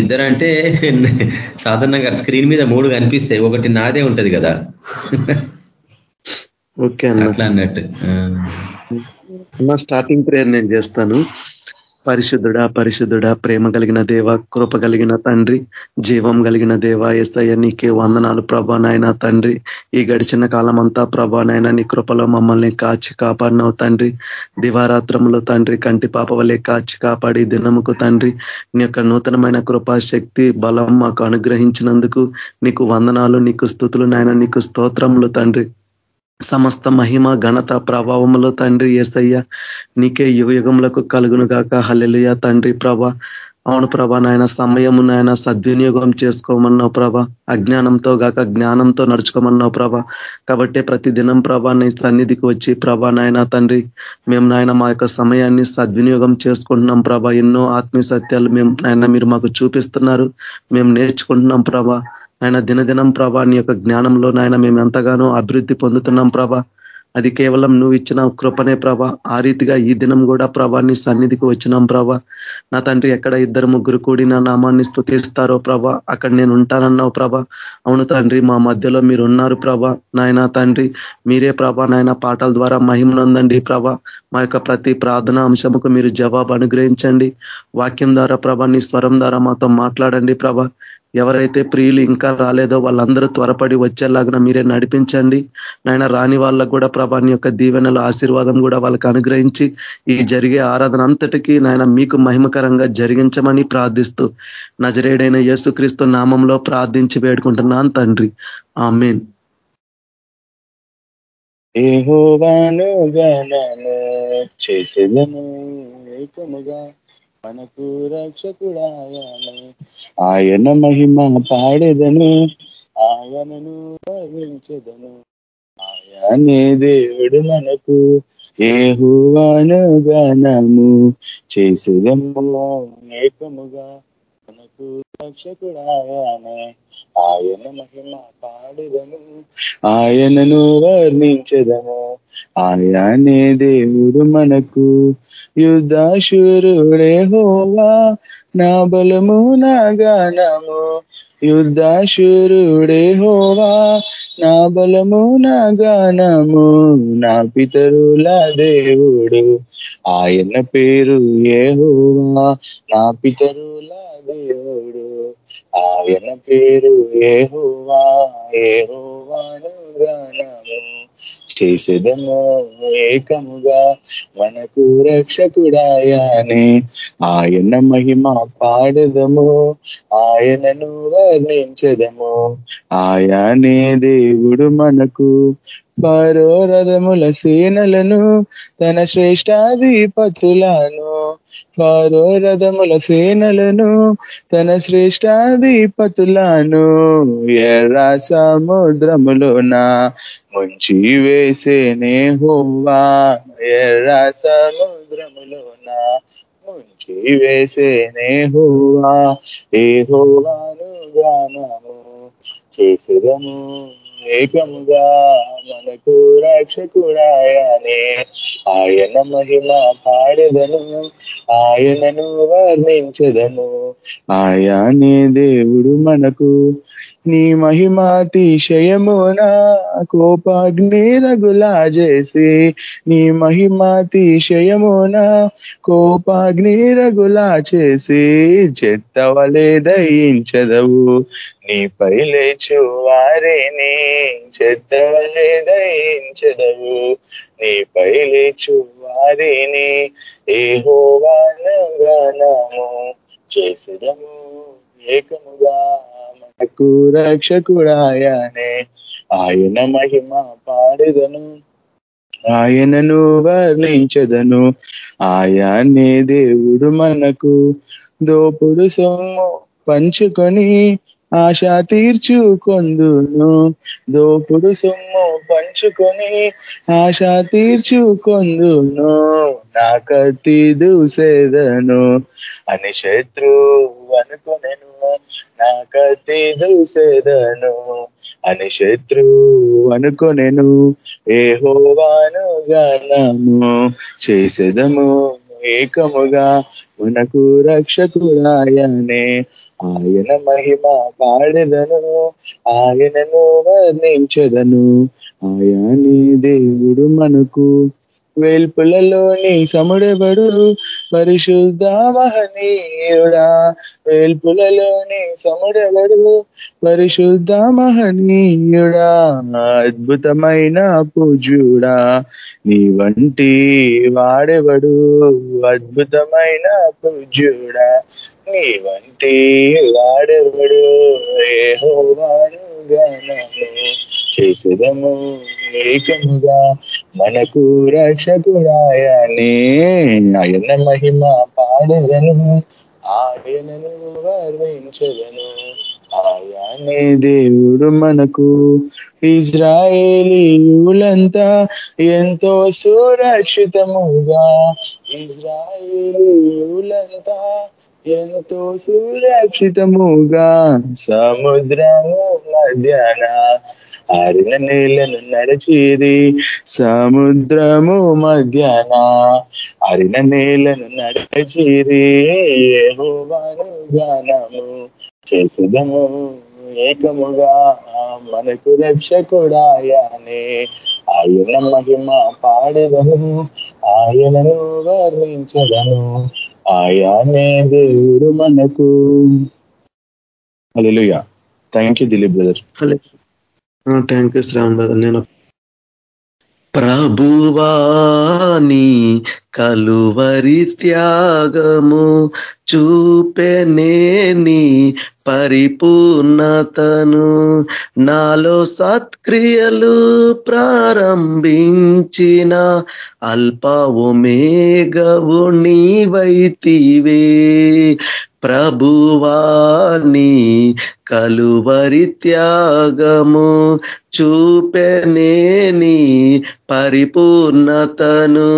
ఇద్దరంటే సాధారణంగా స్క్రీన్ మీద మూడు కనిపిస్తాయి ఒకటి నాదే ఉంటది కదా. ఓకే అట్లా అన్నట్టు. స్టార్టింగ్ ప్రేయర్ నేను చేస్తాను. పరిశుద్ధుడా పరిశుద్ధుడా ప్రేమ కలిగిన దేవ కృప కలిగిన తండ్రి జీవం కలిగిన దేవ ఎస్ఐ నీకే వందనాలు ప్రభా నాయన తండ్రి. ఈ గడిచిన కాలం అంతా ప్రభా నాయన నీ కృపలో మమ్మల్ని కాచి కాపాడినవు తండ్రి. దివారాత్రములో తండ్రి కంటి పాప వలె కాచి కాపాడి దినముకు తండ్రి. నీ యొక్క నూతనమైన కృపాశక్తి బలం మాకు అనుగ్రహించినందుకు నీకు వందనాలు నీకు స్థుతులు నాయన నీకు స్తోత్రములు తండ్రి. సమస్త మహిమ ఘనత ప్రభావములో తండ్రి ఏసయ్య. నీకే యుగ యుగములకు కలుగును గాక. హల్లెలుయ తండ్రి ప్రభ. అవును ప్రభ నాయన సమయము నాయన సద్వినియోగం చేసుకోమన్నావు ప్రభ. అజ్ఞానంతో గాక జ్ఞానంతో నడుచుకోమన్నావు ప్రభ. కాబట్టి ప్రతి దినం ప్రభ నీ సన్నిధికి వచ్చి ప్రభ నాయన తండ్రి మేము నాయన మా యొక్క సమయాన్ని సద్వినియోగం చేసుకుంటున్నాం ప్రభ. ఎన్నో ఆత్మీయ సత్యాలు మేము నాయన మీరు మాకు చూపిస్తున్నారు. మేము నేర్చుకుంటున్నాం ప్రభ. ఆయన దినదినం ప్రభా నీ యొక్క జ్ఞానంలో నాయన మేము ఎంతగానో అభివృద్ధి పొందుతున్నాం ప్రభా. అది కేవలం నువ్వు ఇచ్చిన కృపనే ప్రభ. ఆ రీతిగా ఈ దినం కూడా ప్రభాన్ని సన్నిధికి వచ్చినాం ప్రభ. నా తండ్రి ఎక్కడ ఇద్దరు ముగ్గురు కూడి నా నామాన్ని స్థుతిస్తారో ప్రభ అక్కడ నేను ఉంటానన్నావు ప్రభ. అవును తండ్రి మా మధ్యలో మీరు ఉన్నారు ప్రభ. నాయన తండ్రి మీరే ప్రభ నాయన పాటల ద్వారా మహిమనందండి ప్రభ. మా యొక్క ప్రతి ప్రార్థన అంశముకు మీరు జవాబు అనుగ్రహించండి. వాక్యం ద్వారా ప్రభ నీ స్వరం ద్వారా మాతో మాట్లాడండి ప్రభ. ఎవరైతే ప్రియులు ఇంకా రాలేదో వాళ్ళందరూ త్వరపడి వచ్చేలాగా మీరే నడిపించండి. నాయన రాని వాళ్ళకు కూడా ప్రభాని యొక్క దీవెనలు ఆశీర్వాదం కూడా వాళ్ళకి అనుగ్రహించి ఈ జరిగే ఆరాధన అంతటికీ నాయన మీకు మహిమకరంగా జరిగించమని ప్రార్థిస్తూ నజరేడైన యేసుక్రీస్తు నామంలో ప్రార్థించి వేడుకుంటున్నాను తండ్రి. ఆ మెయిన్ చేసేదను మనకు రక్షకుడాయను. ఆయన మహిమ పాడేదను ఆయనను భవించదను ఆయనే దేవుడు మనకు ఏహువాను గణము చేసేదము ఏకముగా మనకు రక్షకుడాయనే ఆయన మహిమ పాడుదను ఆయనను వర్ణించదము. ఆయనే దేవుడు మనకు యుద్ధాశురుడే హోవా. నా బలము నా గానము యుద్ధాశురుడే హోవా నా బలము నా గానము నా పితరుల దేవుడు. ఆయన పేరు ఏహోవా నా పితరుల దేవుడు. ఆయన పేరు ఏ ఏహోవా ఏహోవాను గానము చేసేదము ఏకముగా మనకు రక్షకుడాయానే. ఆయన మహిమ పాడదము ఆయనను వర్ణించదము. ఆయనే దేవుడు మనకు పరో రథముల సేనలను తన శ్రేష్టాధిపతులను. పరో రథముల సేనలను తన శ్రేష్టాధిపతులను. ఎర్ర సముద్రములోన ముంచి వేసేనే హోవా ఎర్ర సముద్రములోన ముంచి వేసేనే హోవా ఏ హోవాను గానము చేసేదము. ఏకముగా మనకు రక్షకుడాయనే ఆయన మహిమ పాడదను ఆయనను వర్ణించదను. ఆయనే దేవుడు మనకు. నీ మహిమాతిశయమునా కోపాగ్ని రగులా చేసి నీ మహిమాతిశయమునా కోపాగ్ని రగులా చేసి చెత్తవలే దయించదవు నీపై లేచు వారిని చెత్తవలే దయించదవు నీపై లేచు వారిని ఏ హోవానగానము చేసిదము ఏకముగా నాకు రక్షకుడాయనే. ఆయన మహిమ పాడదను ఆయనను వర్ణించదను. ఆయనే దేవుడు మనకు దోపుడు సొమ్ము పంచుకొని ఆశ తీర్చుకొందును. దోపుడు సొమ్ము పంచుకొని ఆశ తీర్చుకొందును. నా కత్తి దూసేదను. అని శత్రు అనుకునేను. నా కత్తి దూసేదను. అని శత్రు అనుకునేను. ఏ హోవాను గానము చేసేదము. ఏకముగా మనకు రక్షకుడాయనే ఆయన మహిమ పాడెదను ఆయనను వర్ణించదను. ఆయనే దేవుడు మనకు. వేల్పులలోని సముడెవడు? పరిశుద్ధ మహనీయుడా వేల్పులలోని సముడెవడు? పరిశుద్ధ మహనీయుడా అద్భుతమైన పూజ్యుడా. నీ వంటి వాడెవడు? అద్భుతమైన పూజ్యుడా. నీ వంటి వాడెవడు? ఏహోవాను గణము. చేసేదము ఏకముగా మనకు రక్షకుడాయనే. ఆయన మహిమ పాడదను ఆయనను వర్ణించదను ఆయనే దేవుడు మనకు. ఇజ్రాయేలీయులంతా ఎంతో సురక్షితముగా ఇజ్రాయేలీయులంతా ఎంతో సురక్షితముగా సముద్రము మధ్యాహ్న ఆరిన నీళ్ళను నడిచిది. సముద్రము మధ్యాహ్న ఆరిన నీళ్ళను నడిచిది. యెహోవాను గానము చేసేదము ఏకముగా. మనకు రక్షకుడాయనే. ఆయన మహిమ పాడదను ఆయనను వర్ణించదను ఆయానే దేవుడు మనకు. Hallelujah thank you Dilip brother thank you Shravan brother నేను ప్రభువాని కలువరి త్యాగము చూపెనేని పరిపూర్ణతను. నాలో సత్క్రియలు ప్రారంభించిన అల్పవు మేఘవు నీవైతివే ప్రభువాని కలువరి త్యాగము చూపెనేని పరిపూర్ణతను.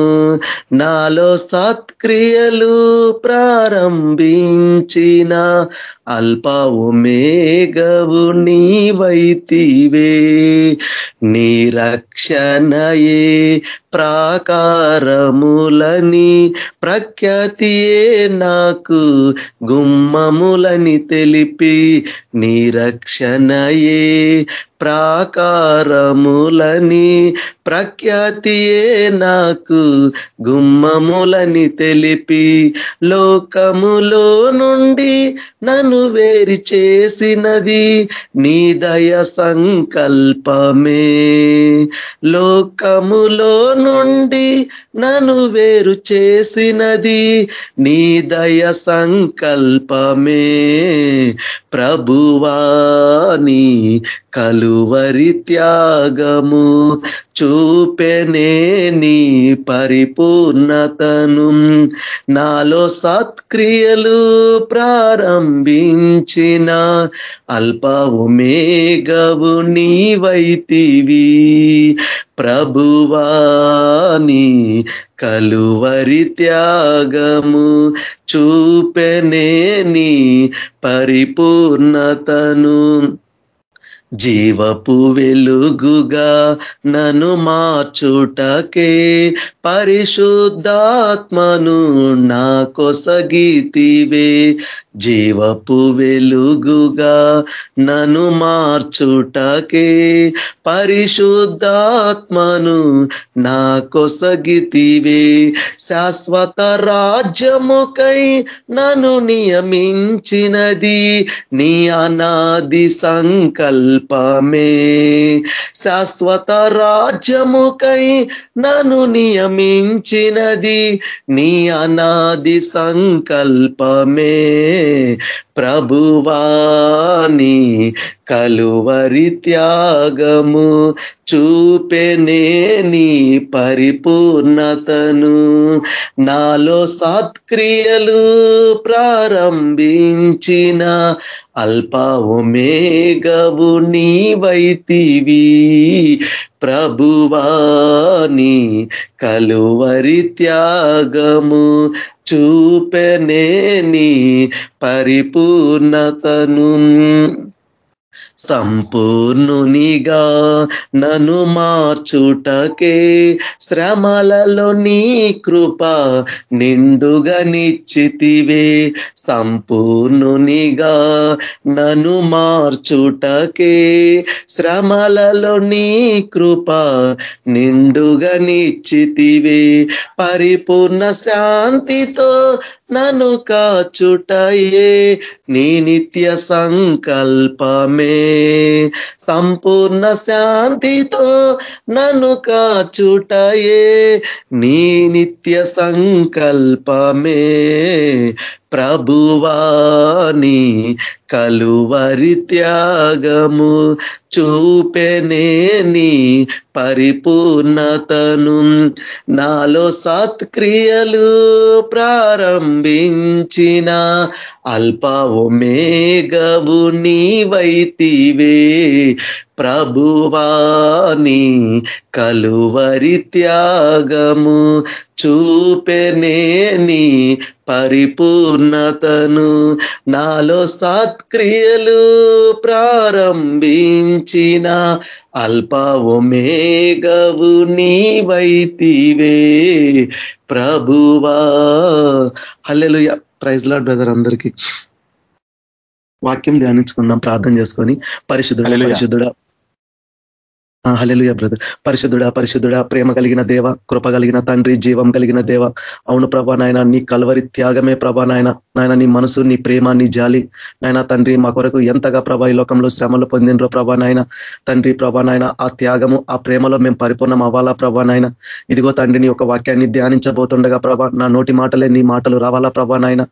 నాలో సత్క్రియలు ప్రారంభించిన అల్పవు మేఘవు నీవైతివే నిరక్షణయే ప్రాకారములని ప్రఖ్యాతియే నాకు గుమ్మములని తెలిపి నిరక్షణయే ప్రాకారములని ప్రఖ్యాతియే నాకు గుమ్మములని తెలిపి లోకములో నుండి నన్ను వేరి చేసినది నీ దయ సంకల్పమే. లోకములో నుండి నన్ను వేరు చేసినది నీ దయ సంకల్పమే. ప్రభువాని కలువరి త్యాగము చూపెనే నీ పరిపూర్ణతను. నాలో సత్క్రియలు ప్రారంభించిన అల్పవు మేఘవు నీవైతివి. ప్రభువాని కలువరి త్యాగము చూపెనే నీ పరిపూర్ణతను. జీవపు వెలుగుగా నన్ను మార్చుటకే పరిశుద్ధాత్మను నా కొసగితివే. జీవపు వెలుగుగా నను మార్చుటకే. పరిశుద్ధాత్మను నా కొసగితివే. శాశ్వత రాజ్యముకై నన్ను నియమించినది నీ అనాది సంకల్పమే. శాశ్వత రాజ్యముకై నన్ను మించినది నీ అనాది సంకల్పమే. ప్రభువాని కలువరి త్యాగము చూపెనే నీ పరిపూర్ణతను. నాలో సత్క్రియలు ప్రారంభించిన అల్పవు మేఘవు నీవైతివి ప్రభువాని కలువరి త్యాగము చూపెనేని పరిపూర్ణతను. సంపూర్ణునిగా నను మార్చుటకే శ్రమలలో నీ కృప నిండుగా నిచ్చితివే. సంపూర్ణునిగా నను మార్చుటకే శ్రమలలో నీ కృప నిండుగా నిచ్చితివే పరిపూర్ణ శాంతితో నన్ను కాచుటయే నీ నిత్య సంకల్పమే. సంపూర్ణ శాంతితో నన్ను కాచుటయే. నీ నిత్య సంకల్పమే ప్రభువాని కలువరి త్యాగము చూపెనేని పరిపూర్ణతను. నాలో సత్క్రియలు ప్రారంభించిన అల్పవమేగవు నీవైతివే ప్రభువాని కలువరి త్యాగము చూపెనేని పరిపూర్ణతను. నాలో సత్క్రియలు ప్రారంభించిన అల్పవమేగవు నీవైతివే ప్రభువా. హల్లెలు ప్రైజ్ లాడ్ బ్రదర్ అందరికీ. వాక్యం ధ్యానించుకుందాం ప్రార్థన చేసుకొని. పరిశుద్ధుడు పరిశుద్ధుడా హలెలుయ బ్రదర్. పరిశుద్ధుడా పరిశుద్ధుడా ప్రేమ కలిగిన దేవ కృప కలిగిన తండ్రి జీవం కలిగిన దేవ. అవును ప్రభా నాయన నీ కలవరి త్యాగమే ప్రభా నాయన. నాయన నీ మనసు నీ ప్రేమ నీ జాలి నాయన తండ్రి మా కొరకు ఎంతగా ప్రభా ఈ లోకంలో శ్రమలు పొందినరో ప్రభా నాయన. తండ్రి ప్రభా నాయన ఆ త్యాగము ఆ ప్రేమలో మేము పరిపూర్ణం అవ్వాలా ప్రభా నాయన. ఇదిగో తండ్రి నీ ఒక వాక్యాన్ని ధ్యానించబోతుండగా ప్రభా నా నోటి మాటలే నీ మాటలు రావాలా ప్రభా నాయన.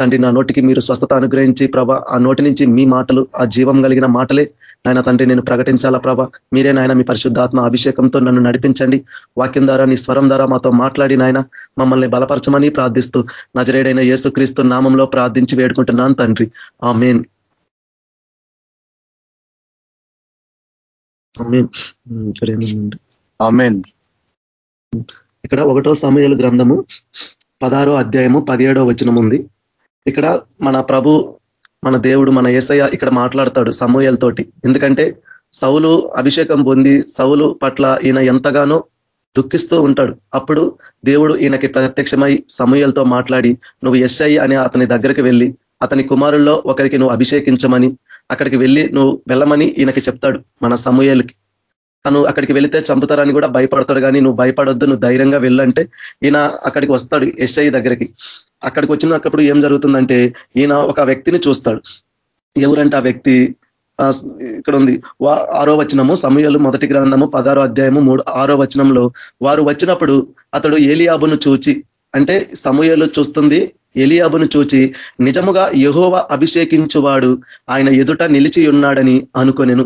తండ్రి నా నోటికి మీరు స్వస్థత అనుగ్రహించి ప్రభా ఆ నోటి నుంచి మీ మాటలు ఆ జీవం కలిగిన మాటలే నాయన తండ్రి నేను ప్రకటించాలా ప్రభా. మీరే నాయన మీ పరిశుద్ధాత్మ అభిషేకంతో నన్ను నడిపించండి. వాక్యం ద్వారా నీ స్వరం ద్వారా మాతో మాట్లాడి నాయన. మమ్మల్ని బలపరచమని ప్రార్థిస్తూ నజరేడైన యేసుక్రీస్తు నామంలో ప్రార్థించి వేడుకుంటున్నాను తండ్రి. ఆ మెయిన్ ఇక్కడ ఒకటో సమయాల గ్రంథము పదారో అధ్యాయము పదిహేడో వచనం ఉంది. ఇక్కడ మన ప్రభు మన దేవుడు మన ఏసయ్య ఇక్కడ మాట్లాడతాడు సమూహలతోటి ఎందుకంటే సౌలు అభిషేకం పొంది సౌలు పట్ల ఈయన ఎంతగానో దుఃఖిస్తూ ఉంటాడు. అప్పుడు దేవుడు ఈయనకి ప్రత్యక్షమై సమూహలతో మాట్లాడి నువ్వు ఎస్ఐ అని అతని దగ్గరికి వెళ్ళి అతని కుమారుల్లో ఒకరికి నువ్వు అభిషేకించమని అక్కడికి వెళ్ళి నువ్వు వెళ్ళమని ఈయనకి చెప్తాడు మన సమూహలకి తను అక్కడికి వెళితే చంపుతారని కూడా భయపడతాడు కానీ నువ్వు భయపడొద్దు నువ్వు ధైర్యంగా వెళ్ళంటే ఈయన అక్కడికి వస్తాడు ఎస్ఐ దగ్గరికి. అక్కడికి వచ్చినప్పుడు ఏం జరుగుతుందంటే ఈయన ఒక వ్యక్తిని చూస్తాడు. ఎవరంటే ఆ వ్యక్తి? ఇక్కడ ఉంది. ఆరో వచనము సమయాలు మొదటి గ్రంథము పదారో అధ్యాయము మూడు ఆరో వచనంలో వారు వచ్చినప్పుడు అతడు ఏలియాబును చూచి అంటే సమూహలు చూస్తుంది ఎలియాబును చూచి నిజముగా యహోవ అభిషేకించువాడు ఆయన ఎదుట నిలిచి ఉన్నాడని అనుకొనెను.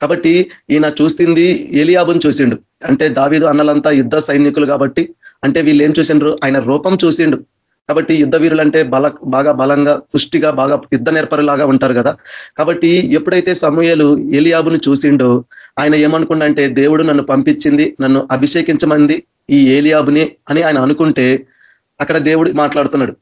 కాబట్టి ఈయన చూస్తుంది ఎలియాబును చూసిండు. అంటే దావీదు అన్నలంతా యుద్ధ సైనికులు కాబట్టి అంటే వీళ్ళు ఏం చూసిండ్రు? ఆయన రూపం చూసిండు. కాబట్టి యుద్ధ వీరులంటే బల బాగా బలంగా పుష్టిగా బాగా యుద్ధ నేర్పరులాగా ఉంటారు కదా. కాబట్టి ఎప్పుడైతే సమూహలు ఏలియాబును చూసిండో ఆయన ఏమనుకుండంటే దేవుడు నన్ను పంపించింది నన్ను అభిషేకించమంది ఈ ఏలియాబుని అని ఆయన అనుకుంటే అక్కడ దేవుడు మాట్లాడుతున్నాడు.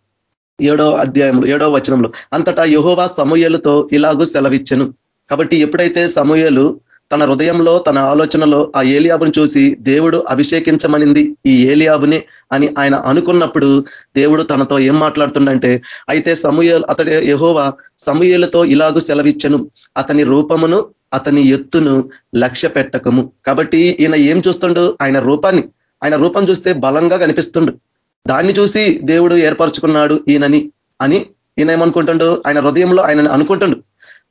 ఏడో అధ్యాయంలో ఏడో వచనంలో అంతటా యహోవా సమూహలతో ఇలాగూ సెలవిచ్చను. కాబట్టి ఎప్పుడైతే సమూహలు తన హృదయంలో తన ఆలోచనలో ఆ ఏలియాబుని చూసి దేవుడు అభిషేకించమనింది ఈ ఏలియాబుని అని ఆయన అనుకున్నప్పుడు దేవుడు తనతో ఏం మాట్లాడుతుండంటే అయితే సమూహలు అతడి యహోవా సమూహలతో ఇలాగూ సెలవిచ్చను. అతని రూపమును అతని ఎత్తును లక్ష్య పెట్టకము కాబట్టి ఈయన ఏం చూస్తుండు? ఆయన రూపాన్ని. ఆయన రూపం చూస్తే బలంగా కనిపిస్తుండు. దాన్ని చూసి దేవుడు ఏర్పరచుకున్నాడు ఈయనని అని ఈయన ఏమనుకుంటుండో ఆయన హృదయంలో ఆయనని అనుకుంటుండు.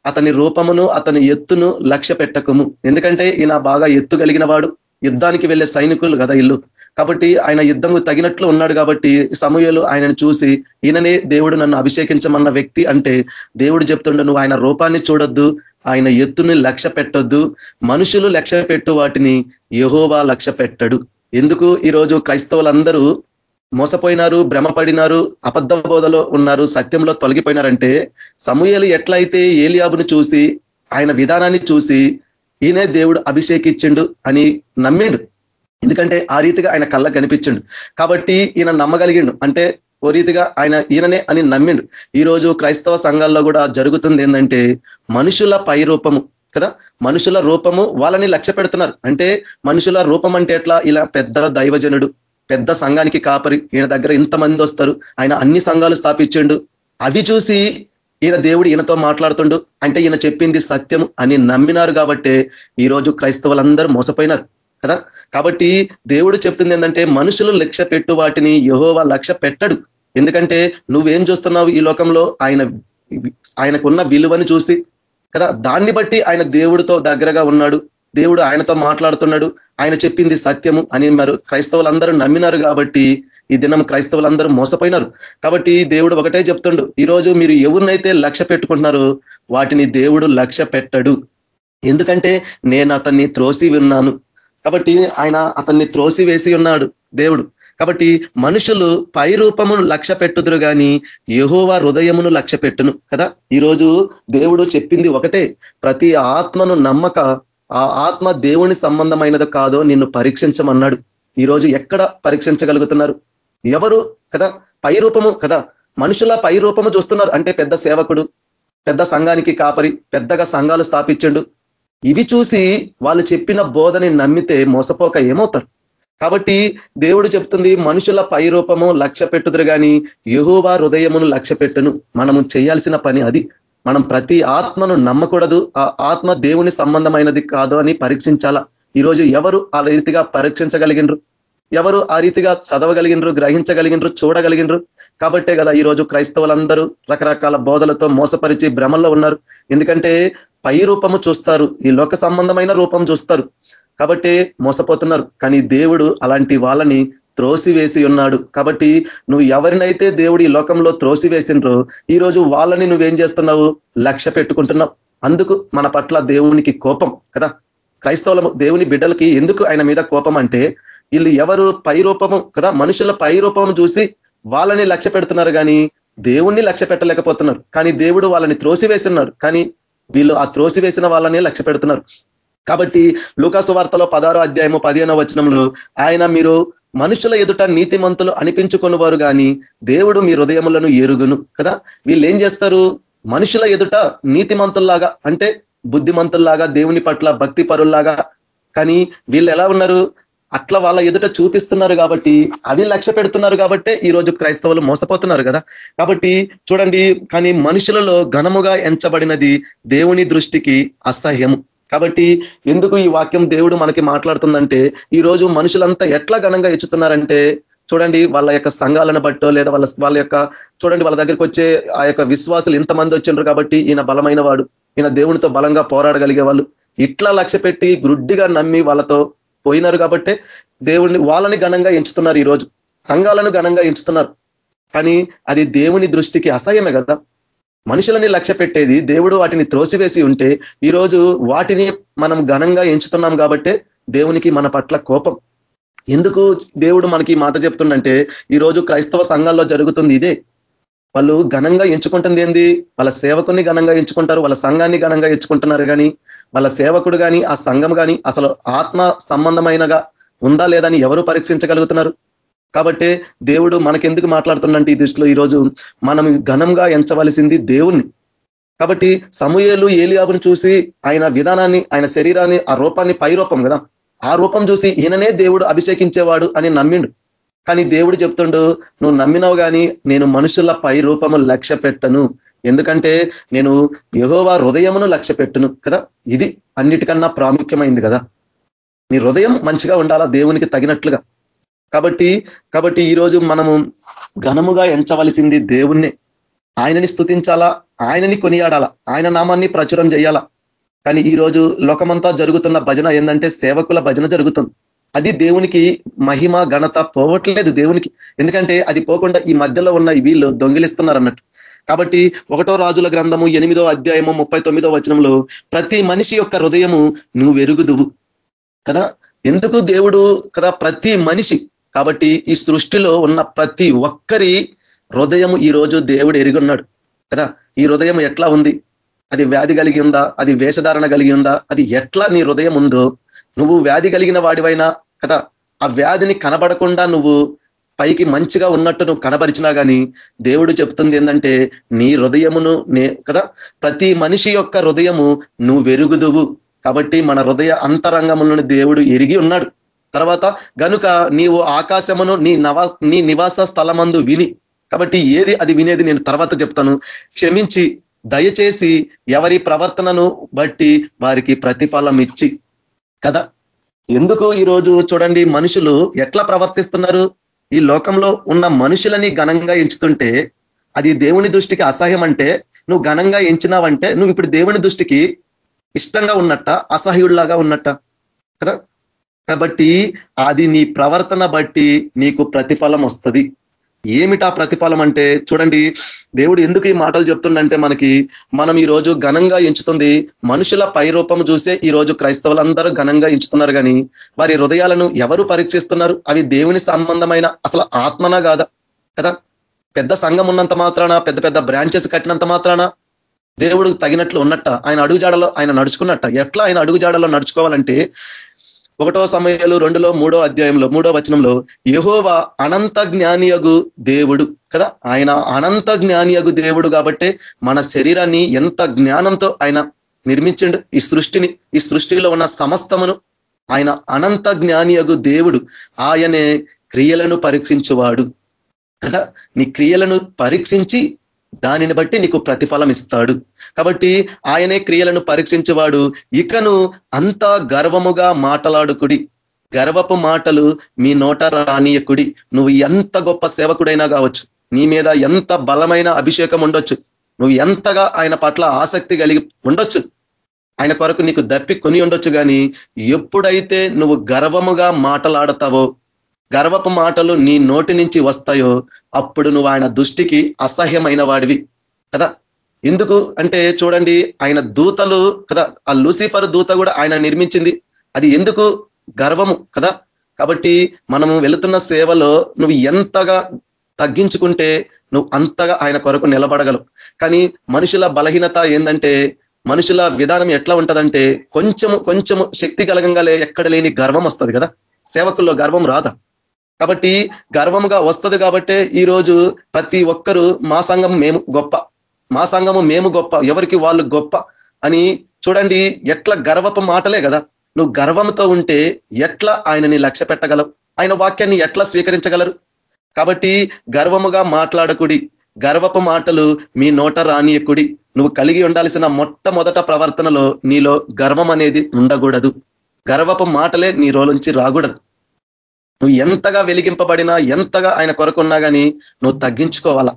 అతని రూపమును అతని ఎత్తును లక్ష్య పెట్టకము. ఎందుకంటే ఈయన బాగా ఎత్తు కలిగిన వాడు యుద్ధానికి వెళ్ళే సైనికులు కదా ఇల్లు కాబట్టి ఆయన యుద్ధము తగినట్లు ఉన్నాడు కాబట్టి సమూహలు ఆయనను చూసి ఈయననే దేవుడు నన్ను అభిషేకించమన్న వ్యక్తి అంటే దేవుడు చెప్తుండ నువ్వు ఆయన రూపాన్ని చూడొద్దు ఆయన ఎత్తుని లక్ష్య పెట్టొద్దు. మనుషులు లక్ష్య పెట్టు వాటిని యహోవా లక్ష్య పెట్టడు. ఎందుకు? ఈరోజు క్రైస్తవులందరూ మోసపోయినారు భ్రమపడినారు అబద్ధ బోధలో ఉన్నారు సత్యంలో తొలగిపోయినారంటే సమూహలు ఎట్లయితే ఏలియాబును చూసి ఆయన విధానాన్ని చూసి ఈయనే దేవుడు అభిషేకించిండు అని నమ్మిండు. ఎందుకంటే ఆ రీతిగా ఆయన కళ్ళకు కనిపించిండు. కాబట్టి ఈయన నమ్మగలిగిండు. అంటే ఓ రీతిగా ఆయన ఈయననే అని నమ్మిండు. ఈరోజు క్రైస్తవ సంఘాల్లో కూడా జరుగుతుంది ఏంటంటే మనుషుల పై రూపము కదా? మనుషుల రూపము వాళ్ళని లక్ష్య పెడుతున్నారు అంటే మనుషుల రూపం అంటే ఎట్లా? ఇలా పెద్ద దైవజనుడు పెద్ద సంఘానికి కాపరి. ఈయన దగ్గర ఇంతమంది వస్తారు. ఆయన అన్ని సంఘాలు స్థాపించండు. అవి చూసి ఈయన దేవుడు ఈయనతో మాట్లాడుతుండు. అంటే ఈయన చెప్పింది సత్యం అని నమ్మినారు కాబట్టి ఈరోజు క్రైస్తవులందరూ మోసపోయినారు. కదా? కాబట్టి దేవుడు చెప్తుంది ఏంటంటే మనుషులు లక్ష్య పెట్టు వాటిని యహోవా లక్ష్య పెట్టడు. ఎందుకంటే నువ్వేం చూస్తున్నావు ఈ లోకంలో? ఆయన ఆయనకున్న విలువని చూసి. కదా? దాన్ని బట్టి ఆయన దేవుడితో దగ్గరగా ఉన్నాడు. దేవుడు ఆయనతో మాట్లాడుతున్నాడు. ఆయన చెప్పింది సత్యము అని మరి క్రైస్తవులందరూ నమ్మినారు కాబట్టి ఈ దినం క్రైస్తవులందరూ మోసపోయినారు. కాబట్టి దేవుడు ఒకటే చెప్తుండు. ఈరోజు మీరు ఎవరినైతే లక్ష్య పెట్టుకుంటున్నారో వాటిని దేవుడు లక్ష్య పెట్టడు. ఎందుకంటే నేను అతన్ని త్రోసి ఉన్నాను. కాబట్టి ఆయన అతన్ని త్రోసి వేసి ఉన్నాడు దేవుడు. కాబట్టి మనుషులు పై రూపమును లక్ష్య పెట్టుదురు కానీ యహోవా హృదయమును లక్ష్య పెట్టును కదా. ఈరోజు దేవుడు చెప్పింది ఒకటే. ప్రతి ఆత్మను నమ్మక ఆ ఆత్మ దేవుని సంబంధమైనదో కాదో నిన్ను పరీక్షించమన్నాడు. ఈరోజు ఎక్కడ పరీక్షించగలుగుతున్నారు? ఎవరు? కదా? పై రూపము కదా? మనుషుల పై రూపము చూస్తున్నారు. అంటే పెద్ద సేవకుడు పెద్ద సంఘానికి కాపరి పెద్దగా సంఘాలు స్థాపించండు. ఇవి చూసి వాళ్ళు చెప్పిన బోధని నమ్మితే మోసపోక ఏమవుతారు? కాబట్టి దేవుడు చెప్తుంది మనుషుల పై రూపము లక్ష్య పెట్టుదురు కానీ యహోవా హృదయమును లక్ష్య పెట్టును. మనము చేయాల్సిన పని అది. మనం ప్రతి ఆత్మను నమ్మకూడదు. ఆ ఆత్మ దేవుని సంబంధమైనది కాదు అని పరీక్షించాలా? ఈరోజు ఎవరు ఆ రీతిగా పరీక్షించగలిగినరు? ఎవరు ఆ రీతిగా చదవగలిగినరు గ్రహించగలిగినరు చూడగలిగినరు? కాబట్టే కదా ఈరోజు క్రైస్తవులందరూ రకరకాల బోధలతో మోసపరిచి భ్రమల్లో ఉన్నారు. ఎందుకంటే పై రూపము చూస్తారు ఈ లోక సంబంధమైన రూపం చూస్తారు. కాబట్టి మోసపోతున్నారు. కానీ దేవుడు అలాంటి వాళ్ళని త్రోసివేసి ఉన్నాడు కాబట్టి నువ్వు ఎవరినైతే దేవుడు ఈ లోకంలో త్రోసివేసిండ్రో ఈరోజు వాళ్ళని నువ్వేం చేస్తున్నావు? లక్ష్య పెట్టుకుంటున్నావు. అందుకు మన పట్ల దేవునికి కోపం కదా? క్రైస్తవుల దేవుని బిడ్డలకి ఎందుకు ఆయన మీద కోపం అంటే వీళ్ళు ఎవరు పైరూపము కదా? మనుషుల పై చూసి వాళ్ళని లక్ష్య పెడుతున్నారు కానీ దేవుణ్ణి లక్ష్య పెట్టలేకపోతున్నారు. కానీ దేవుడు వాళ్ళని త్రోసివేస్తున్నాడు కానీ వీళ్ళు ఆ త్రోసివేసిన వాళ్ళని లక్ష్య పెడుతున్నారు. కాబట్టి లూకాసు వార్తలో పదారో అధ్యాయము పదిహేనో వచనంలో ఆయన మీరు మనుషుల ఎదుట నీతిమంతులు అనిపించుకునేవారు కానీ దేవుడు మీ హృదయములను ఎరుగును కదా? వీళ్ళు ఏం చేస్తారు? మనుషుల ఎదుట నీతిమంతుల్లాగా అంటే బుద్ధిమంతుల్లాగా దేవుని పట్ల భక్తి పరుల్లాగా కానీ వీళ్ళు ఎలా ఉన్నారు? అట్లా వాళ్ళ ఎదుట చూపిస్తున్నారు కాబట్టి అవి లక్ష్య పెడుతున్నారు కాబట్టే ఈ రోజు క్రైస్తవులు మోసపోతున్నారు కదా? కాబట్టి చూడండి కానీ మనుషులలో ఘనముగా ఎంచబడినది దేవుని దృష్టికి అసహ్యము. కాబట్టి ఎందుకు ఈ వాక్యం దేవుడు మనకి మాట్లాడుతుందంటే ఈ రోజు మనుషులంతా ఎట్లా ఘనంగా ఎచ్చుతున్నారంటే చూడండి వాళ్ళ యొక్క సంఘాలను బట్టో లేదా వాళ్ళ వాళ్ళ యొక్క చూడండి వాళ్ళ దగ్గరికి వచ్చే ఆ యొక్క విశ్వాసులు ఇంతమంది వచ్చిండ్రు కాబట్టి ఈయన బలమైన వాడు ఈయన దేవునితో బలంగా పోరాడగలిగే వాళ్ళు ఇట్లా లక్ష్య పెట్టి గ్రుడ్డిగా నమ్మి వాళ్ళతో పోయినారు కాబట్టి దేవుడిని వాళ్ళని ఘనంగా ఎంచుతున్నారు ఈరోజు. సంఘాలను ఘనంగా ఎంచుతున్నారు. కానీ అది దేవుని దృష్టికి అసహ్యమే కదా. మనుషులని లక్ష్య పెట్టేది దేవుడు వాటిని త్రోసివేసి ఉంటే ఈరోజు వాటిని మనం ఘనంగా ఎంచుతున్నాం కాబట్టే దేవునికి మన పట్ల కోపం. ఎందుకు దేవుడు మనకి మాట చెప్తుండంటే ఈరోజు క్రైస్తవ సంఘాల్లో జరుగుతుంది ఇదే. వాళ్ళు ఘనంగా ఎంచుకుంటుంది ఏంది? వాళ్ళ సేవకుని ఘనంగా ఎంచుకుంటారు వాళ్ళ సంఘాన్ని ఘనంగా ఎంచుకుంటున్నారు కానీ వాళ్ళ సేవకుడు కానీ ఆ సంఘం కానీ అసలు ఆత్మ సంబంధమైనగా ఉందా లేదని ఎవరు పరీక్షించగలుగుతున్నారు? కాబట్టి దేవుడు మనకెందుకు మాట్లాడుతుందంటే ఈ దృష్టిలో ఈరోజు మనం ఘనంగా ఎంచవలసింది దేవుణ్ణి. కాబట్టి సమూహలు ఏలియాబుని చూసి ఆయన విధానాన్ని ఆయన శరీరాన్ని ఆ రూపాన్ని పై రూపం కదా. ఆ రూపం చూసి ఈయననే దేవుడు అభిషేకించేవాడు అని నమ్మిండు. కానీ దేవుడు చెప్తుండు నువ్వు నమ్మినావు కానీ నేను మనుషుల పై రూపము లక్ష్య పెట్టను. ఎందుకంటే నేను యహోవా హృదయమును లక్ష్య పెట్టును కదా. ఇది అన్నిటికన్నా ప్రాముఖ్యమైంది కదా. నీ హృదయం మంచిగా ఉండాలా దేవునికి తగినట్లుగా? కాబట్టి కాబట్టి ఈరోజు మనము ఘనముగా ఎంచవలసింది దేవుణ్ణే. ఆయనని స్థుతించాలా ఆయనని కొనియాడాలా? ఆయన నామాన్ని ప్రచురం చేయాలా? కానీ ఈరోజు లోకమంతా జరుగుతున్న భజన ఏంటంటే సేవకుల భజన జరుగుతుంది. అది దేవునికి మహిమ ఘనత పోవట్లేదు దేవునికి. ఎందుకంటే అది పోకుండా ఈ మధ్యలో ఉన్న వీళ్ళు దొంగిలిస్తున్నారు అన్నట్టు. కాబట్టి ఒకటో రాజుల గ్రంథము ఎనిమిదో అధ్యాయము ముప్పై తొమ్మిదో వచనంలో ప్రతి మనిషి యొక్క హృదయము నువ్వు వెరుగుదువు కదా? ఎందుకు దేవుడు కదా? ప్రతి మనిషి కాబట్టి ఈ సృష్టిలో ఉన్న ప్రతి ఒక్కరి హృదయం ఈ రోజు దేవుడు ఎరుగున్నాడు కదా? ఈ హృదయం ఎట్లా ఉంది? అది వ్యాధి కలిగి ఉందా? అది వేషధారణ కలిగి ఉందా? అది ఎట్లా నీ హృదయం ఉందో? నువ్వు వ్యాధి కలిగిన వాడివైనా కదా? ఆ వ్యాధిని కనబడకుండా నువ్వు పైకి మంచిగా ఉన్నట్టు నువ్వు కనబరిచినా కానీ దేవుడు చెప్తుంది ఏంటంటే నీ హృదయమును నే కదా? ప్రతి మనిషి యొక్క హృదయము నువ్వు వెరుగుదువు కాబట్టి మన హృదయ అంతరంగములను దేవుడు ఎరిగి ఉన్నాడు. తర్వాత గనుక నీవు ఆకాశమును నీ నవా నీ నివాస స్థలమందు విని కాబట్టి ఏది అది వినేది నేను తర్వాత చెప్తాను. క్షమించి దయచేసి ఎవరి ప్రవర్తనను బట్టి వారికి ప్రతిఫలం ఇచ్చి. కదా? ఎందుకు ఈరోజు చూడండి మనుషులు ఎట్లా ప్రవర్తిస్తున్నారు? ఈ లోకంలో ఉన్న మనుషులని ఘనంగా ఎంచుతుంటే అది దేవుని దృష్టికి అసహ్యం అంటే నువ్వు ఘనంగా ఎంచినావంటే నువ్వు ఇప్పుడు దేవుని దృష్టికి ఇష్టంగా ఉన్నట్ట అసహ్యుడిలాగా ఉన్నట్ట? కదా? కాబట్టి అది నీ ప్రవర్తన బట్టి నీకు ప్రతిఫలం వస్తుంది. ఏమిటా ప్రతిఫలం అంటే? చూడండి దేవుడు ఎందుకు ఈ మాటలు చెప్తుండంటే మనకి మనం ఈ రోజు ఘనంగా ఎంచుతుంది మనుషుల పైరూపం చూస్తే ఈ రోజు క్రైస్తవులందరూ ఘనంగా ఎంచుతున్నారు కానీ వారి హృదయాలను ఎవరు పరీక్షిస్తున్నారు? అవి దేవుని సంబంధమైన అసలు ఆత్మన కాదా? కదా? పెద్ద సంఘం ఉన్నంత మాత్రాన పెద్ద పెద్ద బ్రాంచెస్ కట్టినంత మాత్రాన దేవుడు తగినట్లు ఉన్నట్ట ఆయన అడుగుజాడలో ఆయన నడుచుకున్నట్ట. ఎట్లా ఆయన అడుగుజాడలో నడుచుకోవాలంటే ఒకటో సమయాలు రెండులో మూడో అధ్యాయంలో మూడో వచనంలో యహోవ అనంత జ్ఞానియగు దేవుడు కదా? ఆయన అనంత జ్ఞానియగు దేవుడు కాబట్టి మన శరీరాన్ని ఎంత జ్ఞానంతో ఆయన నిర్మించండు. ఈ సృష్టిని ఈ సృష్టిలో ఉన్న సమస్తమును ఆయన అనంత జ్ఞానియగు దేవుడు ఆయనే క్రియలను పరీక్షించువాడు కదా? నీ క్రియలను పరీక్షించి దానిని బట్టి నీకు ప్రతిఫలం ఇస్తాడు. కాబట్టి ఆయనే క్రియలను పరీక్షించేవాడు. ఇకను అంత గర్వముగా మాటలాడుకుడి. గర్వపు మాటలు మీ నోట రానియకుడి. నువ్వు ఎంత గొప్ప సేవకుడైనా కావచ్చు. నీ మీద ఎంత బలమైన అభిషేకం ఉండొచ్చు. నువ్వు ఎంతగా ఆయన పట్ల ఆసక్తి కలిగి ఉండొచ్చు. ఆయన కొరకు నీకు దప్పి కొని ఉండొచ్చు కానీ ఎప్పుడైతే నువ్వు గర్వముగా మాటలాడతావో గర్వపు మాటలు నీ నోటి నుంచి వస్తాయో అప్పుడు నువ్వు ఆయన దృష్టికి అసహ్యమైన వాడివి కదా? ఎందుకు అంటే చూడండి ఆయన దూతలు కదా? ఆ లూసిఫర్ దూత కూడా ఆయన నిర్మించింది. అది ఎందుకు? గర్వము కదా? కాబట్టి మనము వెళుతున్న సేవలో నువ్వు ఎంతగా తగ్గించుకుంటే నువ్వు అంతగా ఆయన కొరకు నిలబడగలవు. కానీ మనుషుల బలహీనత ఏంటంటే మనుషుల విధానం ఎట్లా ఉంటుందంటే కొంచెము కొంచెము శక్తి కలగంగా ఎక్కడ లేని గర్వం వస్తుంది కదా? సేవకుల్లో గర్వం రాదా? కాబట్టి గర్వముగా వస్తుంది కాబట్టే ఈరోజు ప్రతి ఒక్కరూ మా సంఘం మేము గొప్ప. మా సంఘము మేము గొప్ప. ఎవరికి వాళ్ళు గొప్ప అని చూడండి ఎట్లా గర్వపు మాటలే కదా. నువ్వు గర్వంతో ఉంటే ఎట్లా ఆయనని లక్ష్య పెట్టగలవు? ఆయన వాక్యాన్ని ఎట్లా స్వీకరించగలరు? కాబట్టి గర్వముగా మాట్లాడకుడి. గర్వపు మాటలు మీ నోట రానియకుడి. నువ్వు కలిగి ఉండాల్సిన మొట్టమొదట ప్రవర్తనలో నీలో గర్వం అనేది ఉండకూడదు. గర్వపు మాటలే నీ రోలుంచి రాకూడదు. నువ్వు ఎంతగా వెలిగింపబడినా ఎంతగా ఆయన కొరకున్నా కానీ నువ్వు తగ్గించుకోవాలా?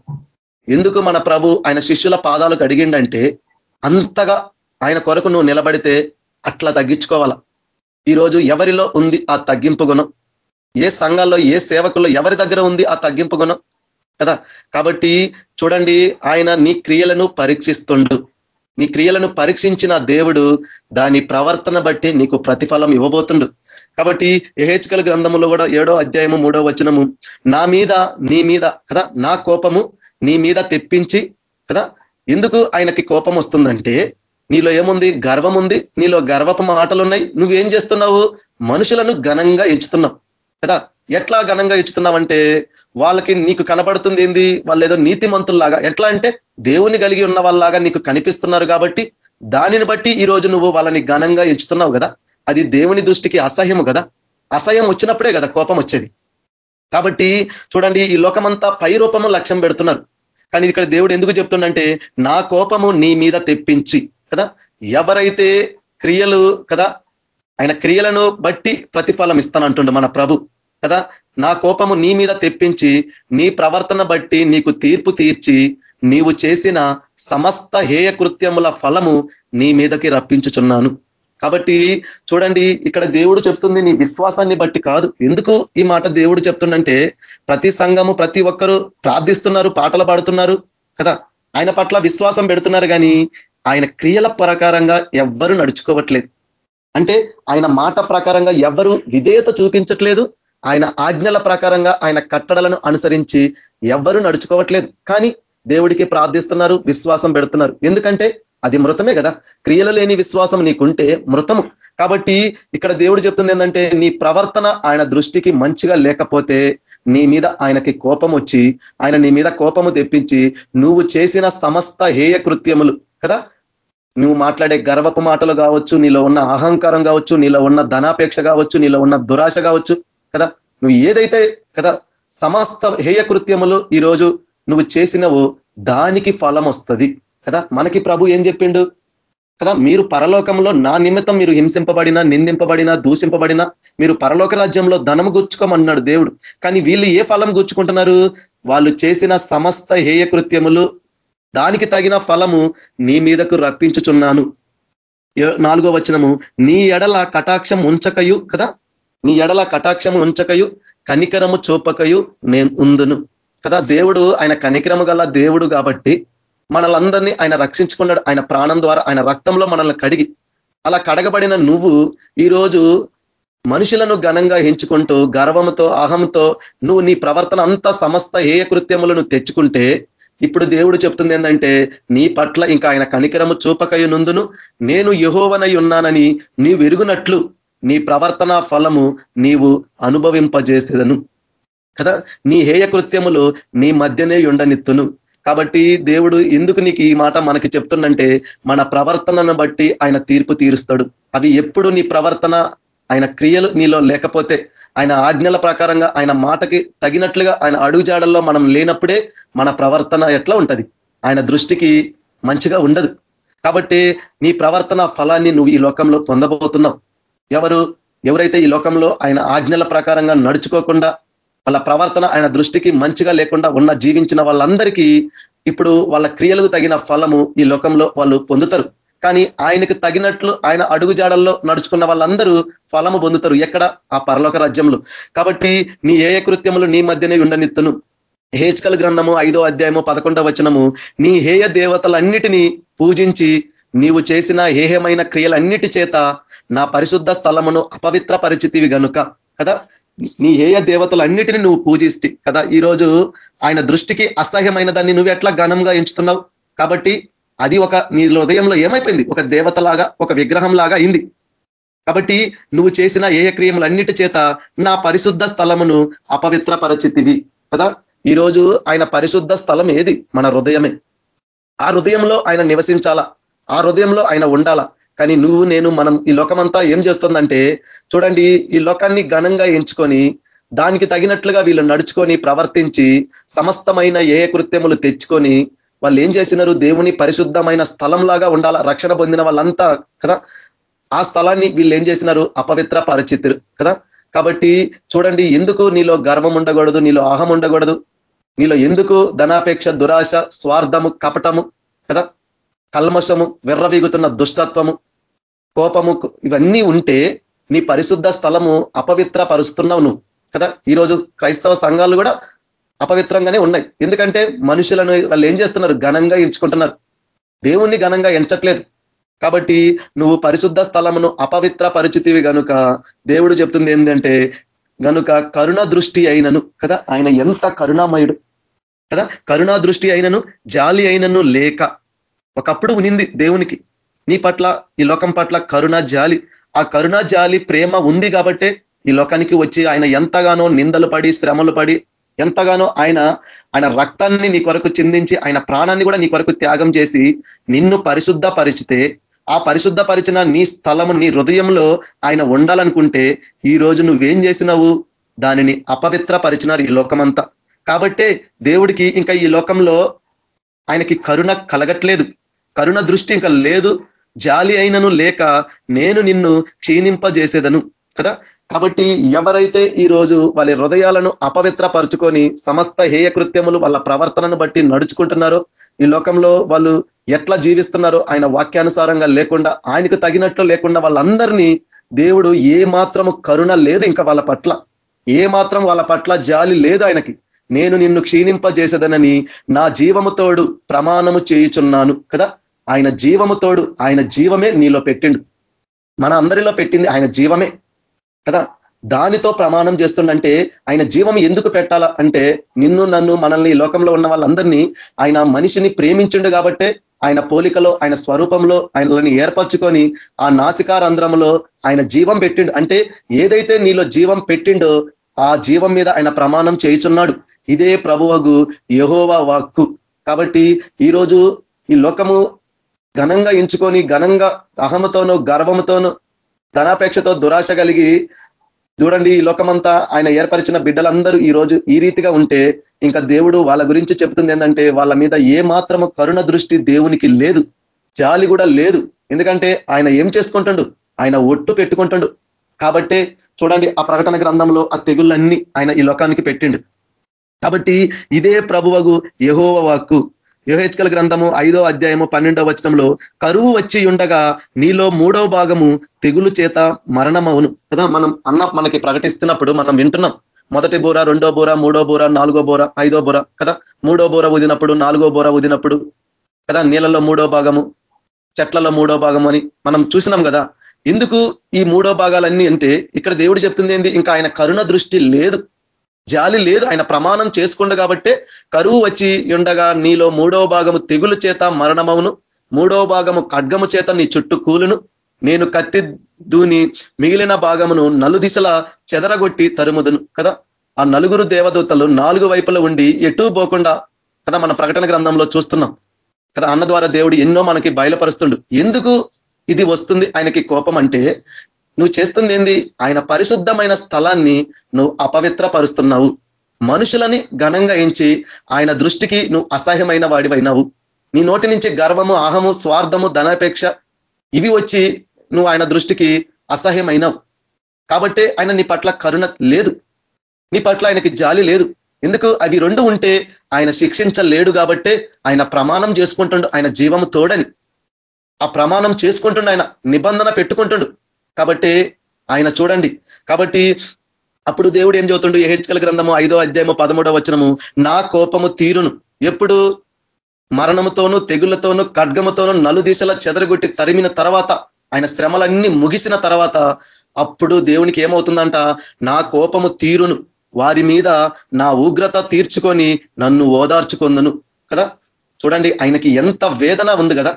ఎందుకు మన ప్రభు ఆయన శిష్యుల పాదాలకు అడిగిండంటే అంతగా ఆయన కొరకు నువ్వు నిలబడితే అట్లా తగ్గించుకోవాలా? ఈరోజు ఎవరిలో ఉంది ఆ తగ్గింపు గుణం? ఏ సంఘాల్లో ఏ సేవకుల్లో ఎవరి దగ్గర ఉంది ఆ తగ్గింపు గుణం? కదా? కాబట్టి చూడండి ఆయన నీ క్రియలను పరీక్షిస్తుండు. నీ క్రియలను పరీక్షించిన దేవుడు దాని ప్రవర్తన బట్టి నీకు ప్రతిఫలం ఇవ్వబోతుండు. కాబట్టి ఎహెచ్కల్ గ్రంథములో కూడా ఏడో అధ్యాయము మూడో వచనము నా మీద నీ మీద కదా నా కోపము నీ మీద తెప్పించి కదా ఎందుకు ఆయనకి కోపం వస్తుందంటే నీలో ఏముంది? గర్వం ఉంది. నీలో గర్వపు మాటలు ఉన్నాయి నువ్వేం చేస్తున్నావు? మనుషులను ఘనంగా ఎంచుతున్నావు కదా. ఎట్లా ఘనంగా ఎంచుతున్నావంటే వాళ్ళకి నీకు కనపడుతుంది ఏంది? వాళ్ళు ఏదో నీతిమంతుల్లాగా. ఎట్లా అంటే దేవుని కలిగి ఉన్న వాళ్ళలాగా నీకు కనిపిస్తున్నారు కాబట్టి దానిని బట్టి ఈ రోజు నువ్వు వాళ్ళని ఘనంగా ఎంచుతున్నావు కదా. అది దేవుని దృష్టికి అసహ్యము కదా? అసహ్యం వచ్చినప్పుడే కదా కోపం వచ్చేది. కాబట్టి చూడండి ఈ లోకమంతా పై రూపము లక్ష్యం పెడుతున్నారు. కానీ ఇక్కడ దేవుడు ఎందుకు చెప్తుండంటే నా కోపము నీ మీద తెప్పించి కదా? ఎవరైతే క్రియలు కదా? ఆయన క్రియలను బట్టి ప్రతిఫలం ఇస్తానంటుండు మన ప్రభు కదా? నా కోపము నీ మీద తెప్పించి నీ ప్రవర్తన బట్టి నీకు తీర్పు తీర్చి నీవు చేసిన సమస్త హేయ కృత్యముల ఫలము నీ మీదకి రప్పించుచున్నాను. కాబట్టి చూడండి ఇక్కడ దేవుడు చెప్తుంది నీ విశ్వాసాన్ని బట్టి కాదు. ఎందుకు ఈ మాట దేవుడు చెప్తుండంటే ప్రతి సంఘము ప్రతి ఒక్కరూ ప్రార్థిస్తున్నారు పాటలు పాడుతున్నారు కదా? ఆయన పట్ల విశ్వాసం పెడుతున్నారు కానీ ఆయన క్రియల ప్రకారంగా ఎవ్వరు నడుచుకోవట్లేదు. అంటే ఆయన మాట ప్రకారంగా ఎవరు విధేయత చూపించట్లేదు. ఆయన ఆజ్ఞల ప్రకారంగా ఆయన కట్టడలను అనుసరించి ఎవ్వరు నడుచుకోవట్లేదు. కానీ దేవుడికి ప్రార్థిస్తున్నారు విశ్వాసం పెడుతున్నారు. ఎందుకంటే అది మృతమే కదా. క్రియలు లేని విశ్వాసం నీకుంటే మృతము. కాబట్టి ఇక్కడ దేవుడు చెప్తుంది ఏంటంటే నీ ప్రవర్తన ఆయన దృష్టికి మంచిగా లేకపోతే నీ మీద ఆయనకి కోపం వచ్చి ఆయన నీ మీద కోపము తెప్పించి నువ్వు చేసిన సమస్త హేయ కృత్యములు కదా? నువ్వు మాట్లాడే గర్వపు మాటలు కావచ్చు నీలో ఉన్న అహంకారం కావచ్చు నీలో ఉన్న ధనాపేక్ష కావచ్చు నీలో ఉన్న దురాశ కావచ్చు కదా? నువ్వు ఏదైతే కదా? సమస్త హేయ కృత్యములు ఈరోజు నువ్వు చేసినవో దానికి ఫలం వస్తుంది కదా? మనకి ప్రభు ఏం చెప్పిండు? కదా మీరు పరలోకంలో నా నిమిత్తం మీరు హింసింపబడినా నిందింపబడినా దూషింపబడినా మీరు పరలోక రాజ్యంలో ధనము గుచ్చుకోమన్నాడు దేవుడు. కానీ వీళ్ళు ఏ ఫలం గుచ్చుకుంటున్నారు? వాళ్ళు చేసిన సమస్త హేయ కృత్యములు దానికి తగిన ఫలము నీ మీదకు రప్పించుచున్నాను. నాలుగో వచనము నీ ఎడల కటాక్షం ఉంచకయు కదా? నీ ఎడల కటాక్షం ఉంచకయు కనికరము చూపకయు నేను ఉందును. కదా దేవుడు ఆయన కనికరము గల దేవుడు కాబట్టి మనలందరినీ ఆయన రక్షించుకున్నాడు. ఆయన ప్రాణం ద్వారా ఆయన రక్తంలో మనల్ని కడిగి అలా కడగబడిన నువ్వు ఈరోజు మనుషులను ఘనంగా ఎంచుకుంటూ గర్వంతో అహంతో నువ్వు నీ ప్రవర్తన అంతా సమస్త హేయ కృత్యములను తెచ్చుకుంటే ఇప్పుడు దేవుడు చెప్తుంది ఏంటంటే నీ పట్ల ఇంకా ఆయన కనికరము చూపకయ నుందును నేను యహోవనై ఉన్నానని నీవు ఎరుగునట్లు నీ ప్రవర్తన ఫలము నీవు అనుభవింపజేసేదను. కదా? నీ హేయ కృత్యములు నీ మధ్యనే ఉండనిత్తును. కాబట్టి దేవుడు ఎందుకు నీకు ఈ మాట మనకి చెప్తుండంటే మన ప్రవర్తనను బట్టి ఆయన తీర్పు తీరుస్తాడు. అవి ఎప్పుడు నీ ప్రవర్తన ఆయన క్రియలు నీలో లేకపోతే ఆయన ఆజ్ఞల ప్రకారంగా ఆయన మాటకి తగినట్లుగా ఆయన అడుగుజాడల్లో మనం లేనప్పుడే మన ప్రవర్తన ఎట్లా ఉంటది? ఆయన దృష్టికి మంచిగా ఉండదు. కాబట్టి నీ ప్రవర్తన ఫలాన్ని నువ్వు ఈ లోకంలో పొందబోతున్నావు. ఎవరు ఎవరైతే ఈ లోకంలో ఆయన ఆజ్ఞల ప్రకారంగా నడుచుకోకుండా వాళ్ళ ప్రవర్తన ఆయన దృష్టికి మంచిగా లేకుండా ఉన్న జీవించిన వాళ్ళందరికీ ఇప్పుడు వాళ్ళ క్రియలకు తగిన ఫలము ఈ లోకంలో వాళ్ళు పొందుతారు. కానీ ఆయనకు తగినట్లు ఆయన అడుగుజాడల్లో నడుచుకున్న వాళ్ళందరూ ఫలము పొందుతారు ఎక్కడ? ఆ పరలోక రాజ్యంలో. కాబట్టి నీ ఏ కృత్యములు నీ మధ్యనే ఉండనిత్తును. హేచ్కల్ గ్రంథము ఐదో అధ్యాయము పదకొండవ వచనము నీ హేయ దేవతలన్నిటినీ పూజించి నీవు చేసిన హేహమైన క్రియలన్నిటి చేత నా పరిశుద్ధ స్థలమును అపవిత్ర పరిచితివి గనుక. కదా? నీ ఏయ దేవతలన్నిటిని నువ్వు పూజిస్తే కదా ఈరోజు ఆయన దృష్టికి అసహ్యమైన దాన్ని నువ్వు ఎట్లా ఘనంగా ఎంచుతున్నావు? కాబట్టి అది ఒక నీ హృదయంలో ఏమైపోయింది? ఒక దేవతలాగా ఒక విగ్రహం లాగా అయింది. కాబట్టి నువ్వు చేసిన ఏయ క్రియములన్నిటి చేత నా పరిశుద్ధ స్థలమును అపవిత్ర పరిచితివి కదా ఈరోజు ఆయన పరిశుద్ధ స్థలం ఏది? మన హృదయమే. ఆ హృదయంలో ఆయన నివసించాలా? ఆ హృదయంలో ఆయన ఉండాలా? కానీ నువ్వు నేను మనం ఈ లోకమంతా ఏం చేస్తుందంటే చూడండి ఈ లోకాన్ని ఘనంగా ఎంచుకొని దానికి తగినట్లుగా వీళ్ళు నడుచుకొని ప్రవర్తించి సమస్తమైన ఏ కృత్యములు తెచ్చుకొని వాళ్ళు ఏం చేసినారు? దేవుని పరిశుద్ధమైన స్థలంలాగా ఉండాల? రక్షణ పొందిన వాళ్ళంతా కదా? ఆ స్థలాన్ని వీళ్ళు ఏం చేసినారు? అపవిత్ర పరిచితురు కదా? కాబట్టి చూడండి ఎందుకు నీలో గర్వం ఉండకూడదు? నీలో అహం ఉండకూడదు? నీలో ఎందుకు ధనాపేక్ష దురాశ స్వార్థము కపటము కదా? కల్మషము వెర్రవీగుతున్న దుష్టత్వము కోపము ఇవన్నీ ఉంటే నీ పరిశుద్ధ స్థలము అపవిత్ర పరుస్తున్నావు నువ్వు. కదా? ఈరోజు క్రైస్తవ సంఘాలు కూడా అపవిత్రంగానే ఉన్నాయి. ఎందుకంటే మనుషులను వాళ్ళు ఏం చేస్తున్నారు? ఘనంగా ఎంచుకుంటున్నారు. దేవుణ్ణి ఘనంగా ఎంచట్లేదు. కాబట్టి నువ్వు పరిశుద్ధ స్థలమును అపవిత్ర పరిచితివి కనుక దేవుడు చెప్తుంది ఏంటంటే గనుక కరుణ దృష్టి అయినను కదా? ఆయన ఎంత కరుణామయుడు. కదా? కరుణా దృష్టి అయినను జాలి అయినను లేక ఒకప్పుడు ఉనింది దేవునికి. నీ పట్ల ఈ లోకం పట్ల కరుణ జాలి. ఆ కరుణ జాలి ప్రేమ ఉంది కాబట్టే ఈ లోకానికి వచ్చి ఆయన ఎంతగానో నిందలు పడి శ్రమలు పడి ఎంతగానో ఆయన ఆయన రక్తాన్ని నీ కొరకు చిందించి ఆయన ప్రాణాన్ని కూడా నీ కొరకు త్యాగం చేసి నిన్ను పరిశుద్ధ పరిచితే ఆ పరిశుద్ధ పరిచిన నీ స్థలము నీ హృదయంలో ఆయన ఉండాలనుకుంటే ఈ రోజు నువ్వేం చేసినావు? దానిని అపవిత్ర పరిచినారు ఈ లోకమంతా. కాబట్టే దేవుడికి ఇంకా ఈ లోకంలో ఆయనకి కరుణ కలగట్లేదు. కరుణ దృష్టి ఇంకా లేదు. జాలి అయినను లేక నేను నిన్ను క్షీణింపజేసేదను కదా? కాబట్టి ఎవరైతే ఈ రోజు వాళ్ళ హృదయాలను అపవిత్రపరుచుకొని సమస్త హేయ కృత్యములు వాళ్ళ ప్రవర్తనను బట్టి నడుచుకుంటున్నారో ఈ లోకంలో వాళ్ళు ఎట్లా జీవిస్తున్నారో ఆయన వాక్యానుసారంగా లేకుండా ఆయనకు తగినట్లు లేకుండా వాళ్ళందరినీ దేవుడు ఏ మాత్రము కరుణ లేదు ఇంకా వాళ్ళ పట్ల. ఏ మాత్రం వాళ్ళ పట్ల జాలి లేదు ఆయనకి. నేను నిన్ను క్షీణింపజేసేదనని నా జీవముతోడు ప్రమాణము చేయుచున్నాను కదా? ఆయన జీవముతోడు ఆయన జీవమే నీలో పెట్టిండు. మన అందరిలో పెట్టింది ఆయన జీవమే. కదా? దానితో ప్రమాణం చేస్తుండంటే ఆయన జీవం ఎందుకు పెట్టాలా? అంటే నిన్ను నన్ను మనల్ని లోకంలో ఉన్న వాళ్ళందరినీ ఆయన మనిషిని ప్రేమించిండు కాబట్టే ఆయన పోలికలో ఆయన స్వరూపంలో ఆయనని ఏర్పరచుకొని ఆ నాసికారంధ్రంలో ఆయన జీవం పెట్టిండు. అంటే ఏదైతే నీలో జీవం పెట్టిండో ఆ జీవం మీద ఆయన ప్రమాణం చేయుచున్నాడు. ఇదే ప్రభువగు యహోవా వాక్కు. కాబట్టి ఈరోజు ఈ లోకము ఘనంగా ఎంచుకొని ఘనంగా అహమతోనూ గర్వముతోనూ ధనాపేక్షతో దురాశ కలిగి చూడండి ఈ లోకమంతా ఆయన ఏర్పరిచిన బిడ్డలందరూ ఈ రోజు ఈ రీతిగా ఉంటే ఇంకా దేవుడు వాళ్ళ గురించి చెప్తుంది ఏంటంటే వాళ్ళ మీద ఏ మాత్రము కరుణ దృష్టి దేవునికి లేదు జాలి కూడా లేదు. ఎందుకంటే ఆయన ఏం చేసుకుంటాడు? ఆయన ఒట్టు పెట్టుకుంటాడు. కాబట్టే చూడండి ఆ ప్రకటన గ్రంథంలో ఆ తెగుళ్ళన్నీ ఆయన ఈ లోకానికి పెట్టిండు. కాబట్టి ఇదే ప్రభువగు యహోవ వాక్కు. యుహెచ్కల గ్రంథము ఐదో అధ్యాయము పన్నెండో వచనంలో కరువు వచ్చి ఉండగా నీలో మూడో భాగము తెగులు చేత మరణమవును. కదా మనం అన్న మనకి ప్రకటిస్తున్నప్పుడు మనం వింటున్నాం. మొదటి బోర రెండో బోర మూడో బోర నాలుగో బోర ఐదో బోర కదా? మూడో బోర ఉదినప్పుడు నాలుగో బోర ఉదినప్పుడు కదా? నీళ్ళలో మూడో భాగము చెట్లలో మూడో భాగం అని మనం చూసినాం కదా? ఎందుకు ఈ మూడో భాగాలన్నీ అంటే ఇక్కడ దేవుడు చెప్తుంది ఏంది? ఇంకా ఆయన కరుణ దృష్టి లేదు. జాలి లేదు ఆయన ప్రమాణం చేసుకుండు కాబట్టే కరువు వచ్చి ఉండగా నీలో మూడో భాగము తెగులు చేత మరణమవును. మూడో భాగము ఖడ్గము చేత నీ చుట్టూ కూలును. నేను కత్తి దూని మిగిలిన భాగమును నలు దిశల చెదరగొట్టి తరుముదును. కదా? ఆ నలుగురు దేవదూతలు నాలుగు వైపుల ఉండి ఎటూ పోకుండా కదా మన ప్రకటన గ్రంథంలో చూస్తున్నాం. కదా? అన్న ద్వారా దేవుడు ఎన్నో మనకి బయలుపరుస్తుండు. ఎందుకు ఇది వస్తుంది? ఆయనకి కోపం అంటే నువ్వు చేస్తుంది ఏంది ఆయన పరిశుద్ధమైన స్థలాన్ని నువ్వు అపవిత్రపరుస్తున్నావు. మనుషులని ఘనంగా ఎంచి ఆయన దృష్టికి నువ్వు అసహ్యమైన వాడివైనావు. నీ నోటి నుంచి గర్వము అహము స్వార్థము ధనాపేక్ష ఇవి వచ్చి నువ్వు ఆయన దృష్టికి అసహ్యమైనావు. కాబట్టి ఆయన నీ పట్ల కరుణ లేదు. నీ పట్ల ఆయనకి జాలి లేదు. ఎందుకు? అవి రెండు ఉంటే ఆయన శిక్షించలేడు కాబట్టే ఆయన ప్రమాణం చేసుకుంటుండు ఆయన జీవము తోడని. ఆ ప్రమాణం చేసుకుంటుండు ఆయన నిబంధన పెట్టుకుంటుండు. కాబట్టి ఆయన చూడండి. కాబట్టి అప్పుడు దేవుడు ఏం చదువుతుండు హెచ్కల గ్రంథము ఐదో అధ్యాయము పదమూడో వచనము నా కోపము తీరును. ఎప్పుడు? మరణముతోనూ తెగుళ్ళతోనూ ఖడ్గముతోనూ నలు దిశల చెదరగొట్టి తరిమిన తర్వాత ఆయన శ్రమలన్నీ ముగిసిన తర్వాత అప్పుడు దేవునికి ఏమవుతుందంట? నా కోపము తీరును. వారి మీద నా ఉగ్రత తీర్చుకొని నన్ను ఓదార్చుకుందును. కదా? చూడండి ఆయనకి ఎంత వేదన ఉంది కదా?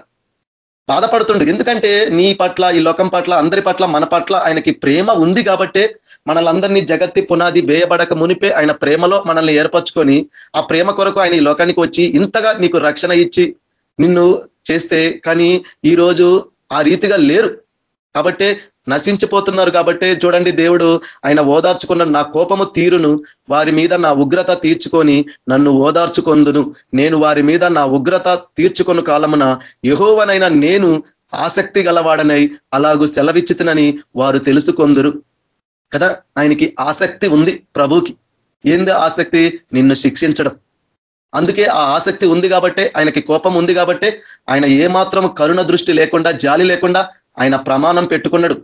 బాధపడుతుండు. ఎందుకంటే నీ పట్ల ఈ లోకం పట్ల అందరి పట్ల మన పట్ల ఆయనకి ప్రేమ ఉంది కాబట్టే మనలందరినీ జగత్తి పునాది వేయబడక మునిపే ఆయన ప్రేమలో మనల్ని ఏర్పరచుకొని ఆ ప్రేమ కొరకు ఆయన ఈ లోకానికి వచ్చి ఇంతగా నీకు రక్షణ ఇచ్చి నిన్ను చేస్తే కానీ ఈరోజు ఆ రీతిగా లేరు. కాబట్టే నశించిపోతున్నారు కాబట్టి చూడండి దేవుడు ఆయన ఓదార్చుకున్న నా కోపము తీరును వారి మీద నా ఉగ్రత తీర్చుకొని నన్ను ఓదార్చుకొందును. నేను వారి మీద నా ఉగ్రత తీర్చుకొను కాలమున యహోవనైనా నేను ఆసక్తి గలవాడనై అలాగూ సెలవిచ్చితనని వారు తెలుసుకొందురు. కదా ఆయనకి ఆసక్తి ఉంది ప్రభుకి ఏంది ఆసక్తి? నిన్ను శిక్షించడం. అందుకే ఆ ఆసక్తి ఉంది కాబట్టే ఆయనకి కోపం ఉంది కాబట్టే ఆయన ఏమాత్రం కరుణ దృష్టి లేకుండా జాలి లేకుండా ఆయన ప్రమాణం పెట్టుకున్నాడు.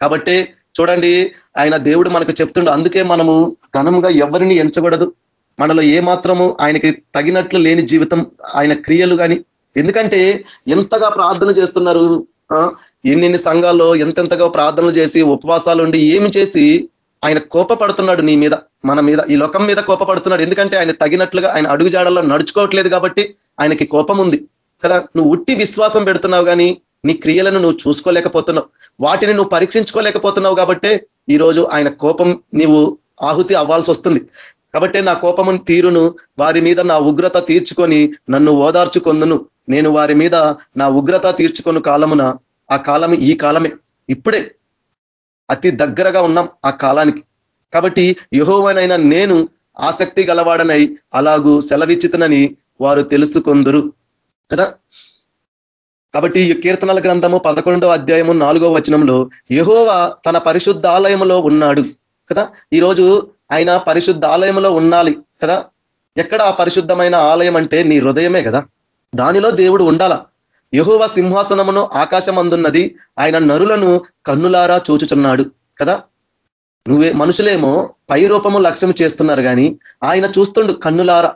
కాబట్టి చూడండి ఆయన దేవుడు మనకు చెప్తుండు అందుకే మనము ఘనంగా ఎవరిని ఎంచకూడదు. మనలో ఏ మాత్రము ఆయనకి తగినట్లు లేని జీవితం ఆయన క్రియలు కానీ ఎందుకంటే ఎంతగా ప్రార్థన చేస్తున్నారు ఎన్నెన్ని సంఘాల్లో ఎంతెంతగా ప్రార్థనలు చేసి ఉపవాసాలు ఉండి ఏమి చేసి ఆయన కోపపడుతున్నాడు నీ మీద మన మీద ఈ లోకం మీద కోపపడుతున్నాడు. ఎందుకంటే ఆయన తగినట్లుగా ఆయన అడుగుజాడల్లో నడుచుకోవట్లేదు కాబట్టి ఆయనకి కోపం ఉంది. కదా? నువ్వు ఉట్టి విశ్వాసం పెడుతున్నావు కానీ నీ క్రియలను నువ్వు చూసుకోలేకపోతున్నావు. వాటిని నువ్వు పరీక్షించుకోలేకపోతున్నావు కాబట్టే ఈరోజు ఆయన కోపం నీవు ఆహుతి అవ్వాల్సి వస్తుంది. కాబట్టి నా కోపము తీరును వారి మీద నా ఉగ్రత తీర్చుకొని నన్ను ఓదార్చుకొందును. నేను వారి మీద నా ఉగ్రత తీర్చుకొని కాలమున ఆ కాలం ఈ కాలమే. ఇప్పుడే అతి దగ్గరగా ఉన్నాం ఆ కాలానికి. కాబట్టి యహోవనైనా నేను ఆసక్తి గలవాడనై అలాగూ సెలవిచ్చితనని వారు తెలుసుకొందురు. కదా? కాబట్టి ఈ కీర్తనల గ్రంథము పదకొండవ అధ్యాయము నాలుగో వచనంలో యహోవా తన పరిశుద్ధ ఆలయంలో ఉన్నాడు కదా? ఈరోజు ఆయన పరిశుద్ధ ఆలయంలో ఉండాలి కదా? ఎక్కడ ఆ పరిశుద్ధమైన ఆలయం అంటే నీ హృదయమే కదా? దానిలో దేవుడు ఉండాల. యహోవ సింహాసనమును ఆకాశమందున్నది ఆయన నరులను కన్నులారా చూచుచున్నాడు కదా? నువ్వే మనుషులేమో పై రూపము లక్ష్యం చేస్తున్నారు కానీ ఆయన చూస్తుండు కన్నులారా.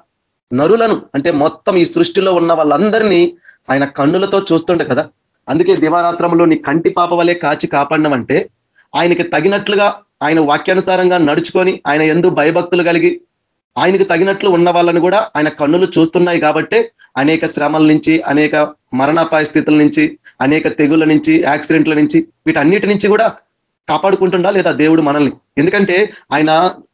నరులను అంటే మొత్తం ఈ సృష్టిలో ఉన్న వాళ్ళందరినీ ఆయన కన్నులతో చూస్తుండే కదా? అందుకే దివారాత్రంలో నీ కంటి పాప వలె కాచి కాపాడినమంటే ఆయనకి తగినట్లుగా ఆయన వాక్యానుసారంగా నడుచుకొని ఆయన ఎందు భయభక్తులు కలిగి ఆయనకు తగినట్లు ఉన్న వాళ్ళని కూడా ఆయన కన్నులు చూస్తున్నాయి కాబట్టే అనేక శ్రమల నుంచి అనేక మరణాపాయ స్థితుల నుంచి అనేక తెగుల నుంచి యాక్సిడెంట్ల నుంచి వీటన్నిటి నుంచి కూడా కాపాడుకుంటుండా లేదా దేవుడు మనల్ని? ఎందుకంటే ఆయన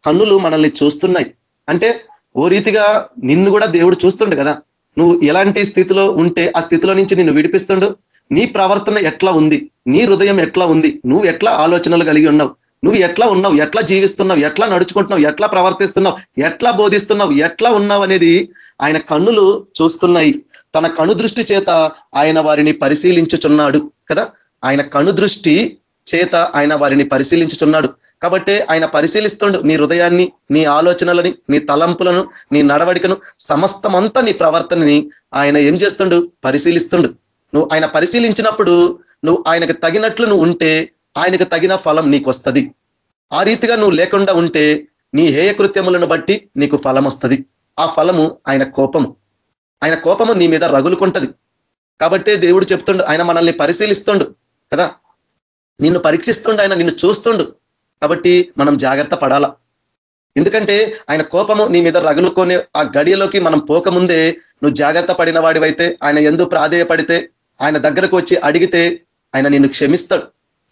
కన్నులు మనల్ని చూస్తున్నాయి. అంటే ఓ రీతిగా నిన్ను కూడా దేవుడు చూస్తుండే కదా? నువ్వు ఎలాంటి స్థితిలో ఉంటే ఆ స్థితిలో నుంచి నిన్ను విడిపిస్తుండు? నీ ప్రవర్తన ఎట్లా ఉంది? నీ హృదయం ఎట్లా ఉంది? నువ్వు ఎట్లా ఆలోచనలు కలిగి ఉన్నావు? నువ్వు ఎట్లా ఉన్నావు? ఎట్లా జీవిస్తున్నావు? ఎట్లా నడుచుకుంటున్నావు? ఎట్లా ప్రవర్తిస్తున్నావు? ఎట్లా బోధిస్తున్నావు? ఎట్లా ఉన్నావు అనేది ఆయన కన్నులు చూస్తున్నాయి. తన కను దృష్టి చేత ఆయన వారిని పరిశీలించుచున్నాడు కదా? ఆయన కను దృష్టి చేత ఆయన వారిని పరిశీలించుచున్నాడు. కాబట్టి ఆయన పరిశీలిస్తుండు నీ హృదయాన్ని నీ ఆలోచనలని నీ తలంపులను నీ నడవడికను సమస్తమంతా నీ ప్రవర్తనని ఆయన ఏం చేస్తుండు? పరిశీలిస్తుండు. నువ్వు ఆయన పరిశీలించినప్పుడు నువ్వు ఆయనకు తగినట్లు నువ్వు ఉంటే ఆయనకు తగిన ఫలం నీకు వస్తుంది ఆ రీతిగా నువ్వు లేకుండా ఉంటే నీ హేయ కృత్యములను బట్టి నీకు ఫలం వస్తుంది ఆ ఫలము ఆయన కోపము ఆయన కోపము నీ మీద రగులుకుంటది. కాబట్టే దేవుడు చెప్తుండు ఆయన మనల్ని పరిశీలిస్తుండు కదా? నిన్ను పరీక్షిస్తుండు ఆయన నిన్ను చూస్తుండు. కాబట్టి మనం జాగ్రత్త పడాలా. ఎందుకంటే ఆయన కోపము నీ మీద రగులుకొని ఆ గడియలోకి మనం పోకముందే నువ్వు జాగ్రత్త పడిన వాడివైతే ఆయన ఎందు ప్రాధేయపడితే ఆయన దగ్గరకు వచ్చి అడిగితే ఆయన నిన్ను క్షమిస్తాడు.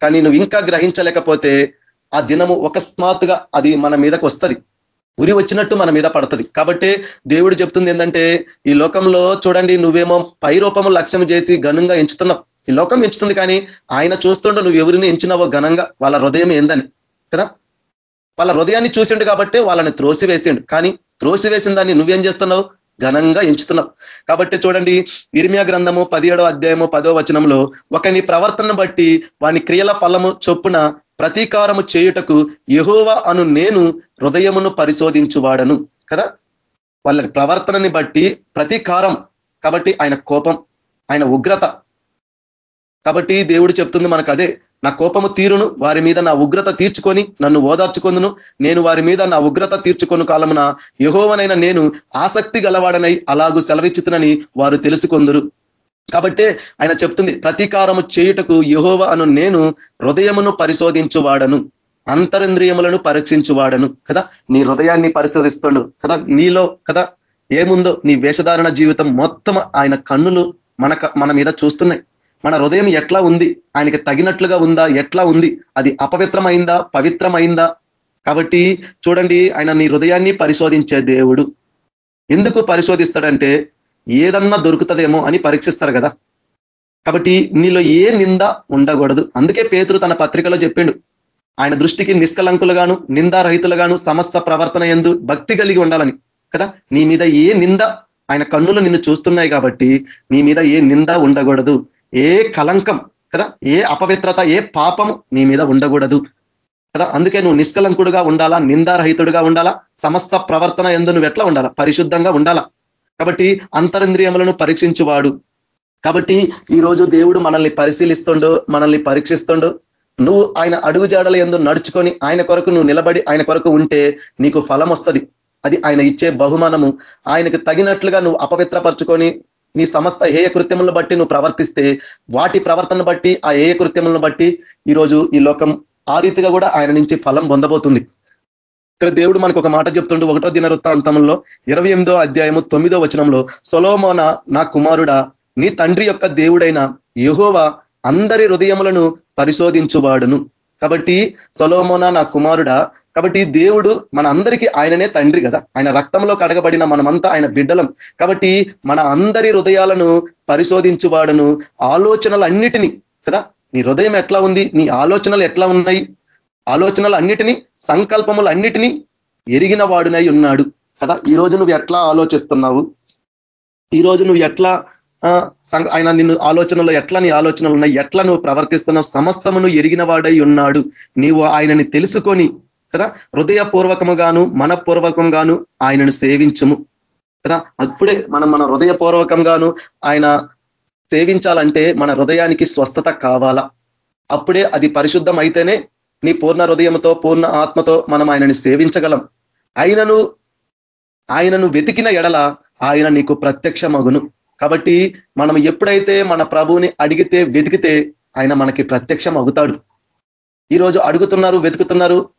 కానీ నువ్వు ఇంకా గ్రహించలేకపోతే ఆ దినము అకస్మాత్తుగా అది మన మీదకి వస్తుంది. ఉరి వచ్చినట్టు మన మీద పడుతుంది. కాబట్టి దేవుడు చెప్తుంది ఏంటంటే ఈ లోకంలో చూడండి నువ్వేమో పై రూపము లక్ష్యం చేసి ఘనంగా ఎంచుతున్నావు. ఈ లోకం ఎంచుతుంది కానీ ఆయన చూస్తుండో నువ్వు ఎవరిని ఎంచినావో ఘనంగా? వాళ్ళ హృదయం ఏందని. కదా? వాళ్ళ హృదయాన్ని చూసిండు కాబట్టి వాళ్ళని త్రోసివేసిండు. కానీ త్రోసివేసిన దాన్ని నువ్వేం చేస్తున్నావు? ఘనంగా ఎంచుతున్నావు. కాబట్టి చూడండి ఇర్మియా గ్రంథము పదిహేడో అధ్యాయము పదో వచనంలో ఒకని ప్రవర్తన బట్టి వాని క్రియల ఫలము చొప్పున ప్రతీకారము చేయుటకు యహోవ అను నేను హృదయమును పరిశోధించువాడను. కదా? వాళ్ళ ప్రవర్తనని బట్టి ప్రతీకారం. కాబట్టి ఆయన కోపం ఆయన ఉగ్రత. కాబట్టి దేవుడు చెప్తుంది మనకు అదే నా కోపము తీరును వారి మీద నా ఉగ్రత తీర్చుకొని నన్ను ఓదార్చుకొందును. నేను వారి మీద నా ఉగ్రత తీర్చుకొను కాలమున యహోవనైన నేను ఆసక్తి గలవాడనై అలాగూ సెలవిచ్చుతునని వారు తెలుసుకొందురు. కాబట్టే ఆయన చెప్తుంది ప్రతీకారము చేయుటకు యహోవ అను నేను హృదయమును పరిశోధించువాడను. అంతరింద్రియములను పరీక్షించువాడను. కదా? నీ హృదయాన్ని పరిశోధిస్తుండు. కదా? నీలో కదా? ఏముందో? నీ వేషధారణ జీవితం మొత్తం ఆయన కన్నులు మన మన మీద చూస్తున్నాయి. మన హృదయం ఎట్లా ఉంది? ఆయనకి తగినట్లుగా ఉందా? ఎట్లా ఉంది? అది అపవిత్రమైందా? పవిత్రమైందా? కాబట్టి చూడండి ఆయన నీ హృదయాన్ని పరిశోధించే దేవుడు. ఎందుకు పరిశోధిస్తాడంటే ఏదన్నా దొరుకుతుందేమో అని పరీక్షిస్తారు కదా. కాబట్టి నీలో ఏ నింద ఉండకూడదు. అందుకే పేతురు తన పత్రికలో చెప్పిండు. ఆయన దృష్టికి నిష్కలంకులుగాను నిందారహితులుగాను సమస్త ప్రవర్తన ఎందు భక్తి కలిగి ఉండాలని. కదా? నీ మీద ఏ నింద ఆయన కన్నులు నిన్ను చూస్తున్నాయి కాబట్టి నీ మీద ఏ నింద ఉండకూడదు. ఏ కలంకం కదా? ఏ అపవిత్రత ఏ పాపం నీ మీద ఉండకూడదు కదా? అందుకే నువ్వు నిష్కలంకుడుగా ఉండాలా నిందారహితుడుగా ఉండాలా? సమస్త ప్రవర్తన ఎందు నువ్వు ఎట్లా ఉండాలా? పరిశుద్ధంగా ఉండాలా? కాబట్టి అంతరింద్రియములను పరీక్షించువాడు. కాబట్టి ఈ రోజు దేవుడు మనల్ని పరిశీలిస్తుండో మనల్ని పరీక్షిస్తుండో. నువ్వు ఆయన అడుగు జాడల ఎందు నడుచుకొని ఆయన కొరకు నువ్వు నిలబడి ఆయన కొరకు ఉంటే నీకు ఫలం వస్తుంది అది ఆయన ఇచ్చే బహుమానము. ఆయనకు తగినట్లుగా నువ్వు అపవిత్రపరుచుకొని నీ సమస్త ఏయ కృత్యములను బట్టి నువ్వు ప్రవర్తిస్తే వాటి ప్రవర్తన బట్టి ఆ ఏయ కృత్యములను బట్టి ఈరోజు ఈ లోకం ఆ రీతిగా కూడా ఆయన నుంచి ఫలం పొందబోతుంది. ఇక్కడ దేవుడు మనకు ఒక మాట చెప్తుండు ఒకటో దిన వృత్తాంతంలో ఇరవై ఎనిమిదో అధ్యాయము తొమ్మిదో వచనంలో సొలోమోన నా కుమారుడా నీ తండ్రి యొక్క దేవుడైన యహోవ అందరి హృదయములను పరిశోధించువాడును. కాబట్టి సొలోమోన నా కుమారుడా కాబట్టి దేవుడు మన అందరికీ ఆయననే తండ్రి కదా. ఆయన రక్తంలో కడగబడిన మనమంతా ఆయన బిడ్డలం. కాబట్టి మన అందరి హృదయాలను పరిశోధించువాడును. ఆలోచనలన్నిటినీ కదా నీ హృదయం ఎట్లా ఉంది నీ ఆలోచనలు ఎట్లా ఉన్నాయి ఆలోచనలు అన్నిటినీ సంకల్పములు అన్నిటినీ ఎరిగిన వాడునై ఉన్నాడు కదా. ఈరోజు నువ్వు ఎట్లా ఆలోచిస్తున్నావు? ఈరోజు నువ్వు ఎట్లా ఆయన నిన్ను ఆలోచనలో ఎట్లా నీ ఆలోచనలు ఉన్నాయి? ఎట్లా నువ్వు ప్రవర్తిస్తున్నావు? సమస్తమును ఎరిగిన వాడై ఉన్నాడు. నీవు ఆయనని తెలుసుకొని కదా? హృదయపూర్వకముగాను మనపూర్వకంగాను ఆయనను సేవించము. కదా? అప్పుడే మనం మన హృదయపూర్వకంగాను ఆయన సేవించాలంటే మన హృదయానికి స్వస్థత కావాలా? అప్పుడే అది పరిశుద్ధం అయితేనే నీ పూర్ణ హృదయంతో పూర్ణ ఆత్మతో మనం ఆయనని సేవించగలం. ఆయనను ఆయనను వెతికిన ఎడల ఆయన నీకు ప్రత్యక్ష మగును కాబట్టి మనం ఎప్పుడైతే మన ప్రభువుని అడిగితే వెతికితే ఆయన మనకి ప్రత్యక్షం అవుతాడు. ఈరోజు అడుగుతున్నారు వెతుకుతున్నారు.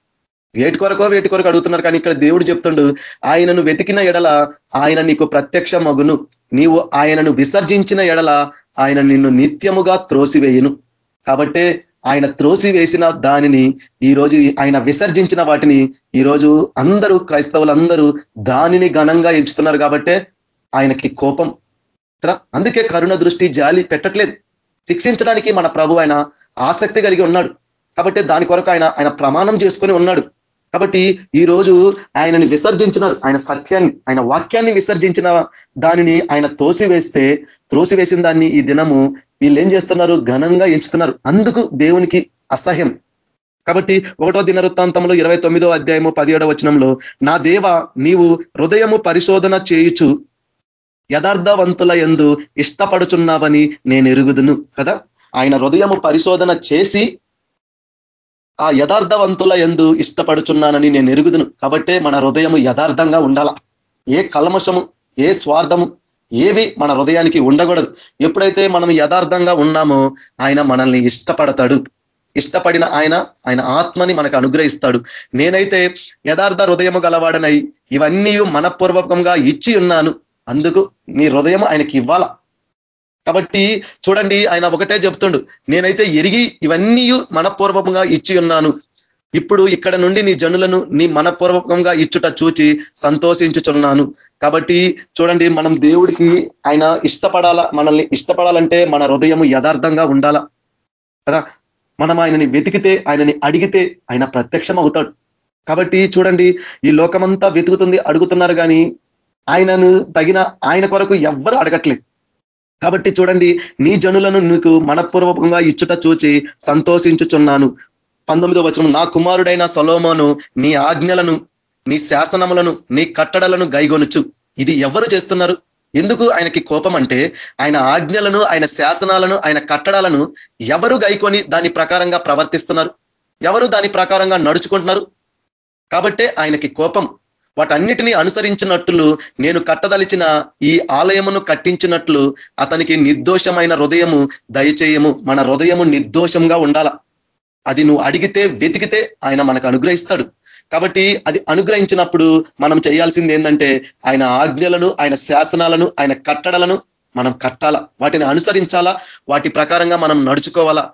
వేటి కొరకో వేటి కొరకు అడుగుతున్నారు. కానీ ఇక్కడ దేవుడు చెప్తుండు ఆయనను వెతికిన ఎడల ఆయన నీకు ప్రత్యక్ష మగును నీవు ఆయనను విసర్జించిన ఎడల ఆయన నిన్ను నిత్యముగా త్రోసివేయును. కాబట్టే ఆయన త్రోసి వేసిన దానిని ఈ రోజు ఆయన విసర్జించిన వాటిని ఈరోజు అందరూ క్రైస్తవులందరూ దానిని ఘనంగా ఎంచుతున్నారు. కాబట్టే ఆయనకి కోపం. కదా? అందుకే కరుణ దృష్టి జాలి పెట్టట్లేదు. శిక్షించడానికి మన ప్రభు ఆయన ఆసక్తి కలిగి ఉన్నాడు. కాబట్టి దాని కొరకు ఆయన ఆయన ప్రమాణం చేసుకొని ఉన్నాడు. కాబట్టి ఈ రోజు ఆయనని విసర్జించినారు. ఆయన సత్యాన్ని ఆయన వాక్యాన్ని విసర్జించిన దానిని ఆయన తోసివేస్తే త్రోసివేసిన దాన్ని ఈ దినము వీళ్ళు ఏం చేస్తున్నారు? ఘనంగా ఎంచుతున్నారు. అందుకు దేవునికి అసహ్యం. కాబట్టి ఒకటో దినవృత్తాంతంలో ఇరవై తొమ్మిదో అధ్యాయము పదిహేడవ వచనంలో నా దేవ నీవు హృదయము పరిశోధన చేయుచు యథార్థవంతుల ఎందు ఇష్టపడుచున్నావని నేను ఎరుగుదును కదా? ఆయన హృదయము పరిశోధన చేసి ఆ యథార్థవంతుల ఎందు ఇష్టపడుచున్నానని నేను ఎరుగుదును కాబట్టే మన హృదయము యథార్థంగా ఉండాల. ఏ కల్మషము ఏ స్వార్థము ఏవి మన హృదయానికి ఉండకూడదు. ఎప్పుడైతే మనం యథార్థంగా ఉన్నామో ఆయన మనల్ని ఇష్టపడతాడు. ఇష్టపడిన ఆయన ఆయన ఆత్మని మనకు అనుగ్రహిస్తాడు. నేనైతే యథార్థ హృదయము గలవాడనై ఇవన్నీ మనపూర్వకంగా ఇచ్చి ఉన్నాను అందుకు నీ హృదయం ఆయనకి ఇవ్వాలా? కాబట్టి చూడండి ఆయన ఒకటే చెప్తుండు నేనైతే ఎరిగి ఇవన్నీ మనపూర్వకంగా ఇచ్చి ఉన్నాను. ఇప్పుడు ఇక్కడ నుండి నీ జనులను నీ మనపూర్వకంగా ఇచ్చుట చూచి సంతోషించుచున్నాను. కాబట్టి చూడండి మనం దేవుడికి ఆయన ఇష్టపడాలా? మనల్ని ఇష్టపడాలంటే మన హృదయం యథార్థంగా ఉండాలా? కదా? మనం ఆయనని వెతికితే ఆయనని అడిగితే ఆయన ప్రత్యక్షం అవుతాడు కాబట్టి చూడండి ఈ లోకమంతా వెతుకుతుంది అడుగుతున్నారు కానీ ఆయనను తగిన ఆయన కొరకు ఎవ్వరు అడగట్లేదు. కాబట్టి చూడండి నీ జనులను నీకు మనపూర్వకంగా ఇచ్చుట చూచి సంతోషించుచున్నాను. పంతొమ్మిదో వచనం నా కుమారుడైన సొలోమోను నీ ఆజ్ఞలను నీ శాసనములను నీ కట్టడలను గైగొనుచు. ఇది ఎవరు చేస్తున్నారు? ఎందుకు ఆయనకి కోపం అంటే ఆయన ఆజ్ఞలను ఆయన శాసనాలను ఆయన కట్టడాలను ఎవరు గైకొని దాని ప్రకారంగా ప్రవర్తిస్తున్నారు? ఎవరు దాని ప్రకారంగా నడుచుకుంటున్నారు? కాబట్టే ఆయనకి కోపం. వాటన్నిటినీ అనుసరించినట్లు నేను కట్టదలిచిన ఈ ఆలయమును కట్టించినట్లు అతనికి నిర్దోషమైన హృదయము దయచేయము. మన హృదయము నిర్దోషంగా ఉండాల. అది నువ్వు అడిగితే వెతికితే ఆయన మనకు అనుగ్రహిస్తాడు. కాబట్టి అది అనుగ్రహించినప్పుడు మనం చేయాల్సింది ఏంటంటే ఆయన ఆజ్ఞలను ఆయన శాసనాలను ఆయన కట్టడలను మనం కట్టాలా. వాటిని అనుసరించాలా? వాటి ప్రకారంగా మనం నడుచుకోవాలా?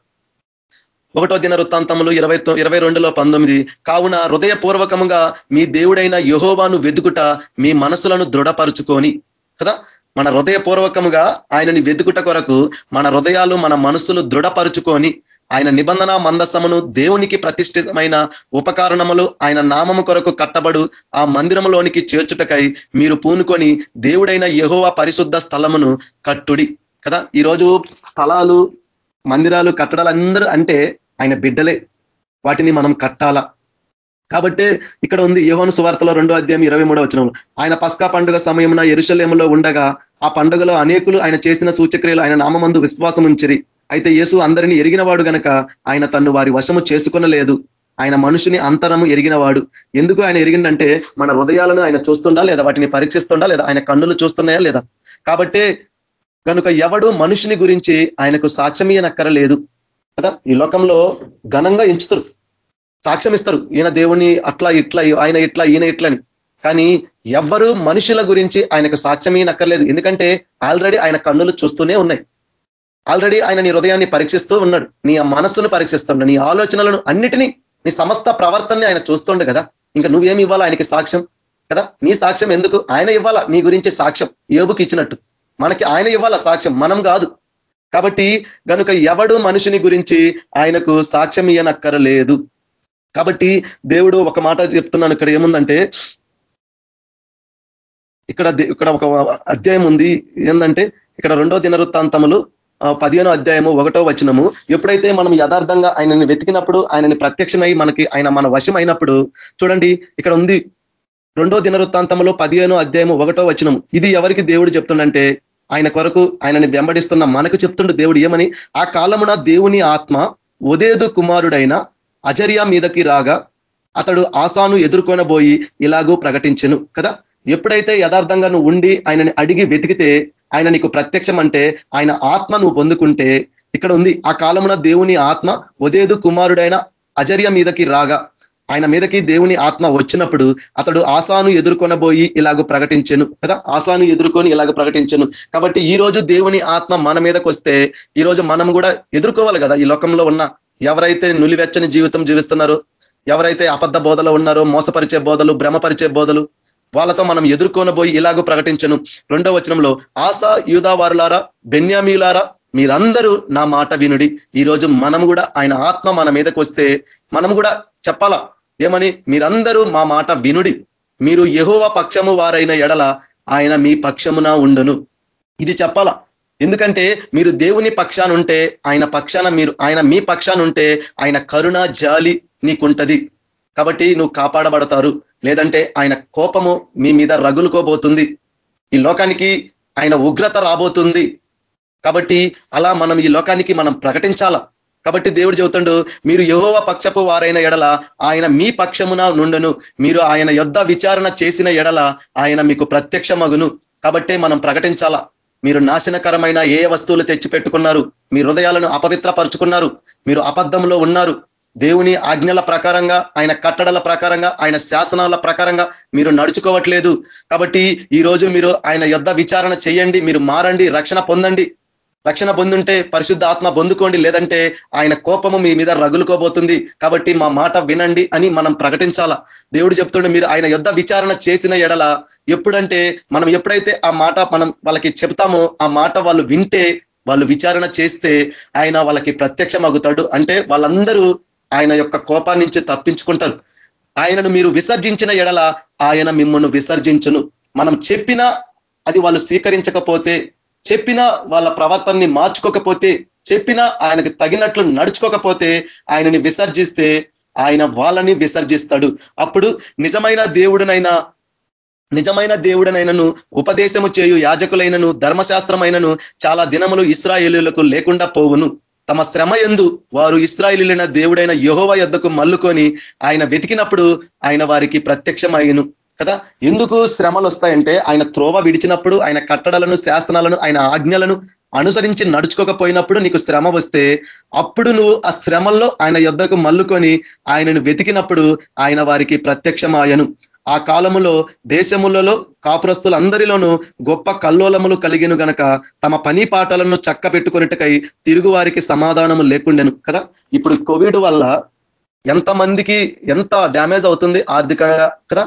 ఒకటో దిన వృత్తాంతములు ఇరవై ఇరవై రెండులో పంతొమ్మిది. కావున హృదయపూర్వకముగా మీ దేవుడైన యహోవాను వెతుకుట మీ మనసులను దృఢపరుచుకొని కదా? మన హృదయపూర్వకముగా ఆయనని వెతుకుట కొరకు మన హృదయాలు మన మనసులు దృఢపరుచుకొని ఆయన నిబంధన మందసమును దేవునికి ప్రతిష్ఠితమైన ఉపకరణములు ఆయన నామము కొరకు కట్టబడు ఆ మందిరములోనికి చేర్చుటకై మీరు పూనుకొని దేవుడైన యహోవ పరిశుద్ధ స్థలమును కట్టుడి కదా? ఈరోజు స్థలాలు మందిరాలు కట్టడాలు అందరూ అంటే ఆయన బిడ్డలే. వాటిని మనం కట్టాలా? కాబట్టి ఇక్కడ ఉంది యోహను సువార్తలో రెండో అధ్యాయం ఇరవై మూడో వచ్చిన ఆయన పస్కా పండుగ సమయమున ఎరుశలేములో ఉండగా ఆ పండుగలో అనేకులు ఆయన చేసిన సూచక్రియలు ఆయన నామందు విశ్వాసం ఉంచిరి అయితే యేసు అందరినీ ఎరిగినవాడు గనక ఆయన తన్ను వారి వశము చేసుకునలేదు. ఆయన మనుషుని అంతరము ఎరిగినవాడు. ఎందుకు ఆయన ఎరిగిందంటే మన హృదయాలను ఆయన చూస్తుండా లేదా వాటిని పరీక్షిస్తుండా లేదా ఆయన కన్నులు చూస్తున్నాయా లేదా? కాబట్టి కనుక ఎవడు మనుషుని గురించి ఆయనకు సాక్ష్యమీయనక్కరలేదు. కదా? ఈ లోకంలో ఘనంగా ఎంచుతారు. సాక్ష్యం ఇస్తారు. ఈయన దేవుని అట్లా ఇట్లా ఆయన ఇట్లా ఈయన ఇట్లని కానీ ఎవ్వరు మనుషుల గురించి ఆయనకు సాక్ష్యం ఈయనక్కర్లేదు ఎందుకంటే ఆల్రెడీ ఆయన కన్నులు చూస్తూనే ఉన్నాయి. ఆల్రెడీ ఆయన నీ హృదయాన్ని పరీక్షిస్తూ ఉన్నాడు. నీ మనస్సును పరీక్షిస్తుండ నీ ఆలోచనలను అన్నిటినీ నీ సమస్త ప్రవర్తనని ఆయన చూస్తుండే కదా. ఇంకా నువ్వేమి ఇవ్వాలా ఆయనకి సాక్ష్యం? కదా? నీ సాక్ష్యం ఎందుకు? ఆయన ఇవ్వాలా? నీ గురించి సాక్ష్యం. ఏబుకి ఇచ్చినట్టు. మనకి ఆయన ఇవ్వాలా సాక్ష్యం? మనం కాదు. కాబట్టి గనుక ఎవడు మనిషిని గురించి ఆయనకు సాక్ష్యం ఇయ్యనక్కరలేదు. కాబట్టి దేవుడు ఒక మాట చెప్తున్నాను ఇక్కడ ఏముందంటే ఇక్కడ ఇక్కడ ఒక అధ్యాయం ఉంది. ఏంటంటే ఇక్కడ రెండో దినవృత్తాంతములు పదిహేనో అధ్యాయము ఒకటో వచనము. ఎప్పుడైతే మనం యథార్థంగా ఆయనని వెతికినప్పుడు ఆయనని ప్రత్యక్షమై మనకి ఆయన మన వశం అయినప్పుడు చూడండి ఇక్కడ ఉంది. రెండో దినవృత్తాంతంలో పదిహేనో అధ్యాయము ఒకటో వచనము. ఇది ఎవరికి దేవుడు చెప్తుండంటే ఆయన కొరకు ఆయనని వెంబడిస్తున్న మనకు చెప్తుండు దేవుడు ఏమని? ఆ కాలమున దేవుని ఆత్మ ఉదేదు కుమారుడైన అజరియా మీదకి రాగా అతడు ఆసాను ఎదుర్కొనబోయి ఇలాగూ ప్రకటించెను కదా? ఎప్పుడైతే యథార్థంగా నువ్వు ఉండి ఆయనని అడిగి వెతికితే ఆయన నీకు ప్రత్యక్షం అంటే ఆయన ఆత్మ నువ్వు పొందుకుంటే ఇక్కడ ఉంది ఆ కాలమున దేవుని ఆత్మ ఉదేదు కుమారుడైన అజర్య మీదకి రాగా ఆయన మీదకి దేవుని ఆత్మ వచ్చినప్పుడు అతడు ఆశాను ఎదుర్కొనబోయి ఇలాగ ప్రకటించను కదా? ఆశాను ఎదుర్కొని ఇలాగ ప్రకటించను. కాబట్టి ఈ రోజు దేవుని ఆత్మ మన మీదకి వస్తే ఈ రోజు మనం కూడా ఎదుర్కోవాలి కదా ఈ లోకంలో ఉన్న ఎవరైతే నులివెచ్చని జీవితం జీవిస్తున్నారో ఎవరైతే అబద్ధ బోధలు ఉన్నారో మోసపరిచే బోధలు భ్రమపరిచే బోధలు వాళ్ళతో మనం ఎదుర్కొనబోయి ఇలాగూ ప్రకటించను. రెండో వచనంలో ఆశ యూదావారులారా బెన్యామీలారా మీరందరూ నా మాట వినుడి. ఈరోజు మనం కూడా ఆయన ఆత్మ మన మీదకి వస్తే మనం కూడా చెప్పాలా? ఏమని? మీరందరూ మా మాట వినుడి. మీరు యహోవ పక్షము వారైన ఎడల ఆయన మీ పక్షమున ఉండును. ఇది చెప్పాలా. ఎందుకంటే మీరు దేవుని పక్షాన ఉంటే ఆయన పక్షాన మీరు ఆయన మీ పక్షాన ఉంటే ఆయన కరుణ జాలి నీకుంటది. కాబట్టి నువ్వు కాపాడబడతారు. లేదంటే ఆయన కోపము మీ మీద రగులుకోబోతుంది. ఈ లోకానికి ఆయన ఉగ్రత రాబోతుంది. కాబట్టి అలా మనం ఈ లోకానికి మనం ప్రకటించాలా? కాబట్టి దేవుడు చెబుతుండు మీరు యహోవ పక్షపు వారైన ఎడల ఆయన మీ పక్షమున నుండును. మీరు ఆయన యొద్ధ విచారణ చేసిన ఎడల ఆయన మీకు ప్రత్యక్షమగును. కాబట్టే మనం ప్రకటించాలా? మీరు నాశనకరమైన ఏ వస్తువులు తెచ్చి పెట్టుకున్నారు మీ హృదయాలను అపవిత్రపరుచుకున్నారు? మీరు అబద్ధంలో ఉన్నారు? దేవుని ఆజ్ఞల ప్రకారంగా ఆయన కట్టడల ప్రకారంగా ఆయన శాసనాల ప్రకారంగా మీరు నడుచుకోవట్లేదు. కాబట్టి ఈ రోజు మీరు ఆయన యుద్ధ విచారణ చేయండి మీరు మారండి రక్షణ పొందండి. రక్షణ పొందుంటే పరిశుద్ధ ఆత్మ పొందుకోండి లేదంటే ఆయన కోపము మీ మీద రగులుకోబోతుంది. కాబట్టి మా మాట వినండి అని మనం ప్రకటించాలా? దేవుడు చెప్తుండే మీరు ఆయన యుద్ధ విచారణ చేసిన ఎడల ఎప్పుడంటే మనం ఎప్పుడైతే ఆ మాట మనం వాళ్ళకి చెప్తామో ఆ మాట వాళ్ళు వింటే వాళ్ళు విచారణ చేస్తే ఆయన వాళ్ళకి ప్రత్యక్షమగుతాడు. అంటే వాళ్ళందరూ ఆయన యొక్క కోపాన్నించి తప్పించుకుంటారు. ఆయనను మీరు విసర్జించిన ఎడల ఆయన మిమ్మల్ని విసర్జించును. మనం చెప్పినా అది వాళ్ళు స్వీకరించకపోతే చెప్పినా వాళ్ళ ప్రవర్తనని మార్చుకోకపోతే చెప్పినా ఆయనకు తగినట్లు నడుచుకోకపోతే ఆయనని విసర్జిస్తే ఆయన వాళ్ళని విసర్జిస్తాడు. అప్పుడు నిజమైన దేవుడినైనా నిజమైన దేవుడనైనను ఉపదేశము చేయు యాజకులైనను ధర్మశాస్త్రమైనను చాలా దినములు ఇస్రాయేలులకు లేకుండా పోవును. తమ శ్రమ ఎందు వారు ఇస్రాయిలీలైన దేవుడైన యహోవ యొద్దకు మల్లుకొని ఆయన వెతికినప్పుడు ఆయన వారికి ప్రత్యక్షమయ్యను. కదా? ఎందుకు శ్రమలు వస్తాయంటే ఆయన త్రోవ విడిచినప్పుడు ఆయన కట్టడలను శాసనాలను ఆయన ఆజ్ఞలను అనుసరించి నడుచుకోకపోయినప్పుడు నీకు శ్రమ వస్తే అప్పుడు నువ్వు ఆ శ్రమల్లో ఆయన యుద్ధకు మల్లుకొని ఆయనను వెతికినప్పుడు ఆయన వారికి ప్రత్యక్షమాయను. ఆ కాలములో దేశములలో కాపురస్తులందరిలోనూ గొప్ప కల్లోలములు కలిగిన గనక తమ పని పాటలను చక్క పెట్టుకున్నట్టుకై తిరుగువారికి సమాధానము లేకుండెను కదా? ఇప్పుడు కోవిడ్ వల్ల ఎంతమందికి ఎంత డ్యామేజ్ అవుతుంది ఆర్థికంగా కదా?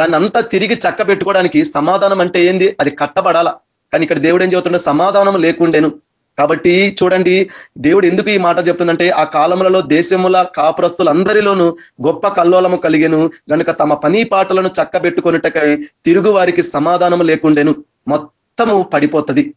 దాన్ని అంతా తిరిగి చక్క పెట్టుకోవడానికి సమాధానం అంటే ఏంది? అది కట్టబడాలా. కానీ ఇక్కడ దేవుడు ఏం చెబుతుండే? సమాధానం లేకుండేను. కాబట్టి చూడండి దేవుడు ఎందుకు ఈ మాట చెప్తుందంటే ఆ కాలములలో దేశముల కాపురస్తులందరిలోనూ గొప్ప కల్లోలము కలిగెను. కనుక తమ పని పాటలను చక్కబెట్టుకున్నట్టుకై తిరుగు వారికి సమాధానం లేకుండేను. మొత్తము పడిపోతుంది.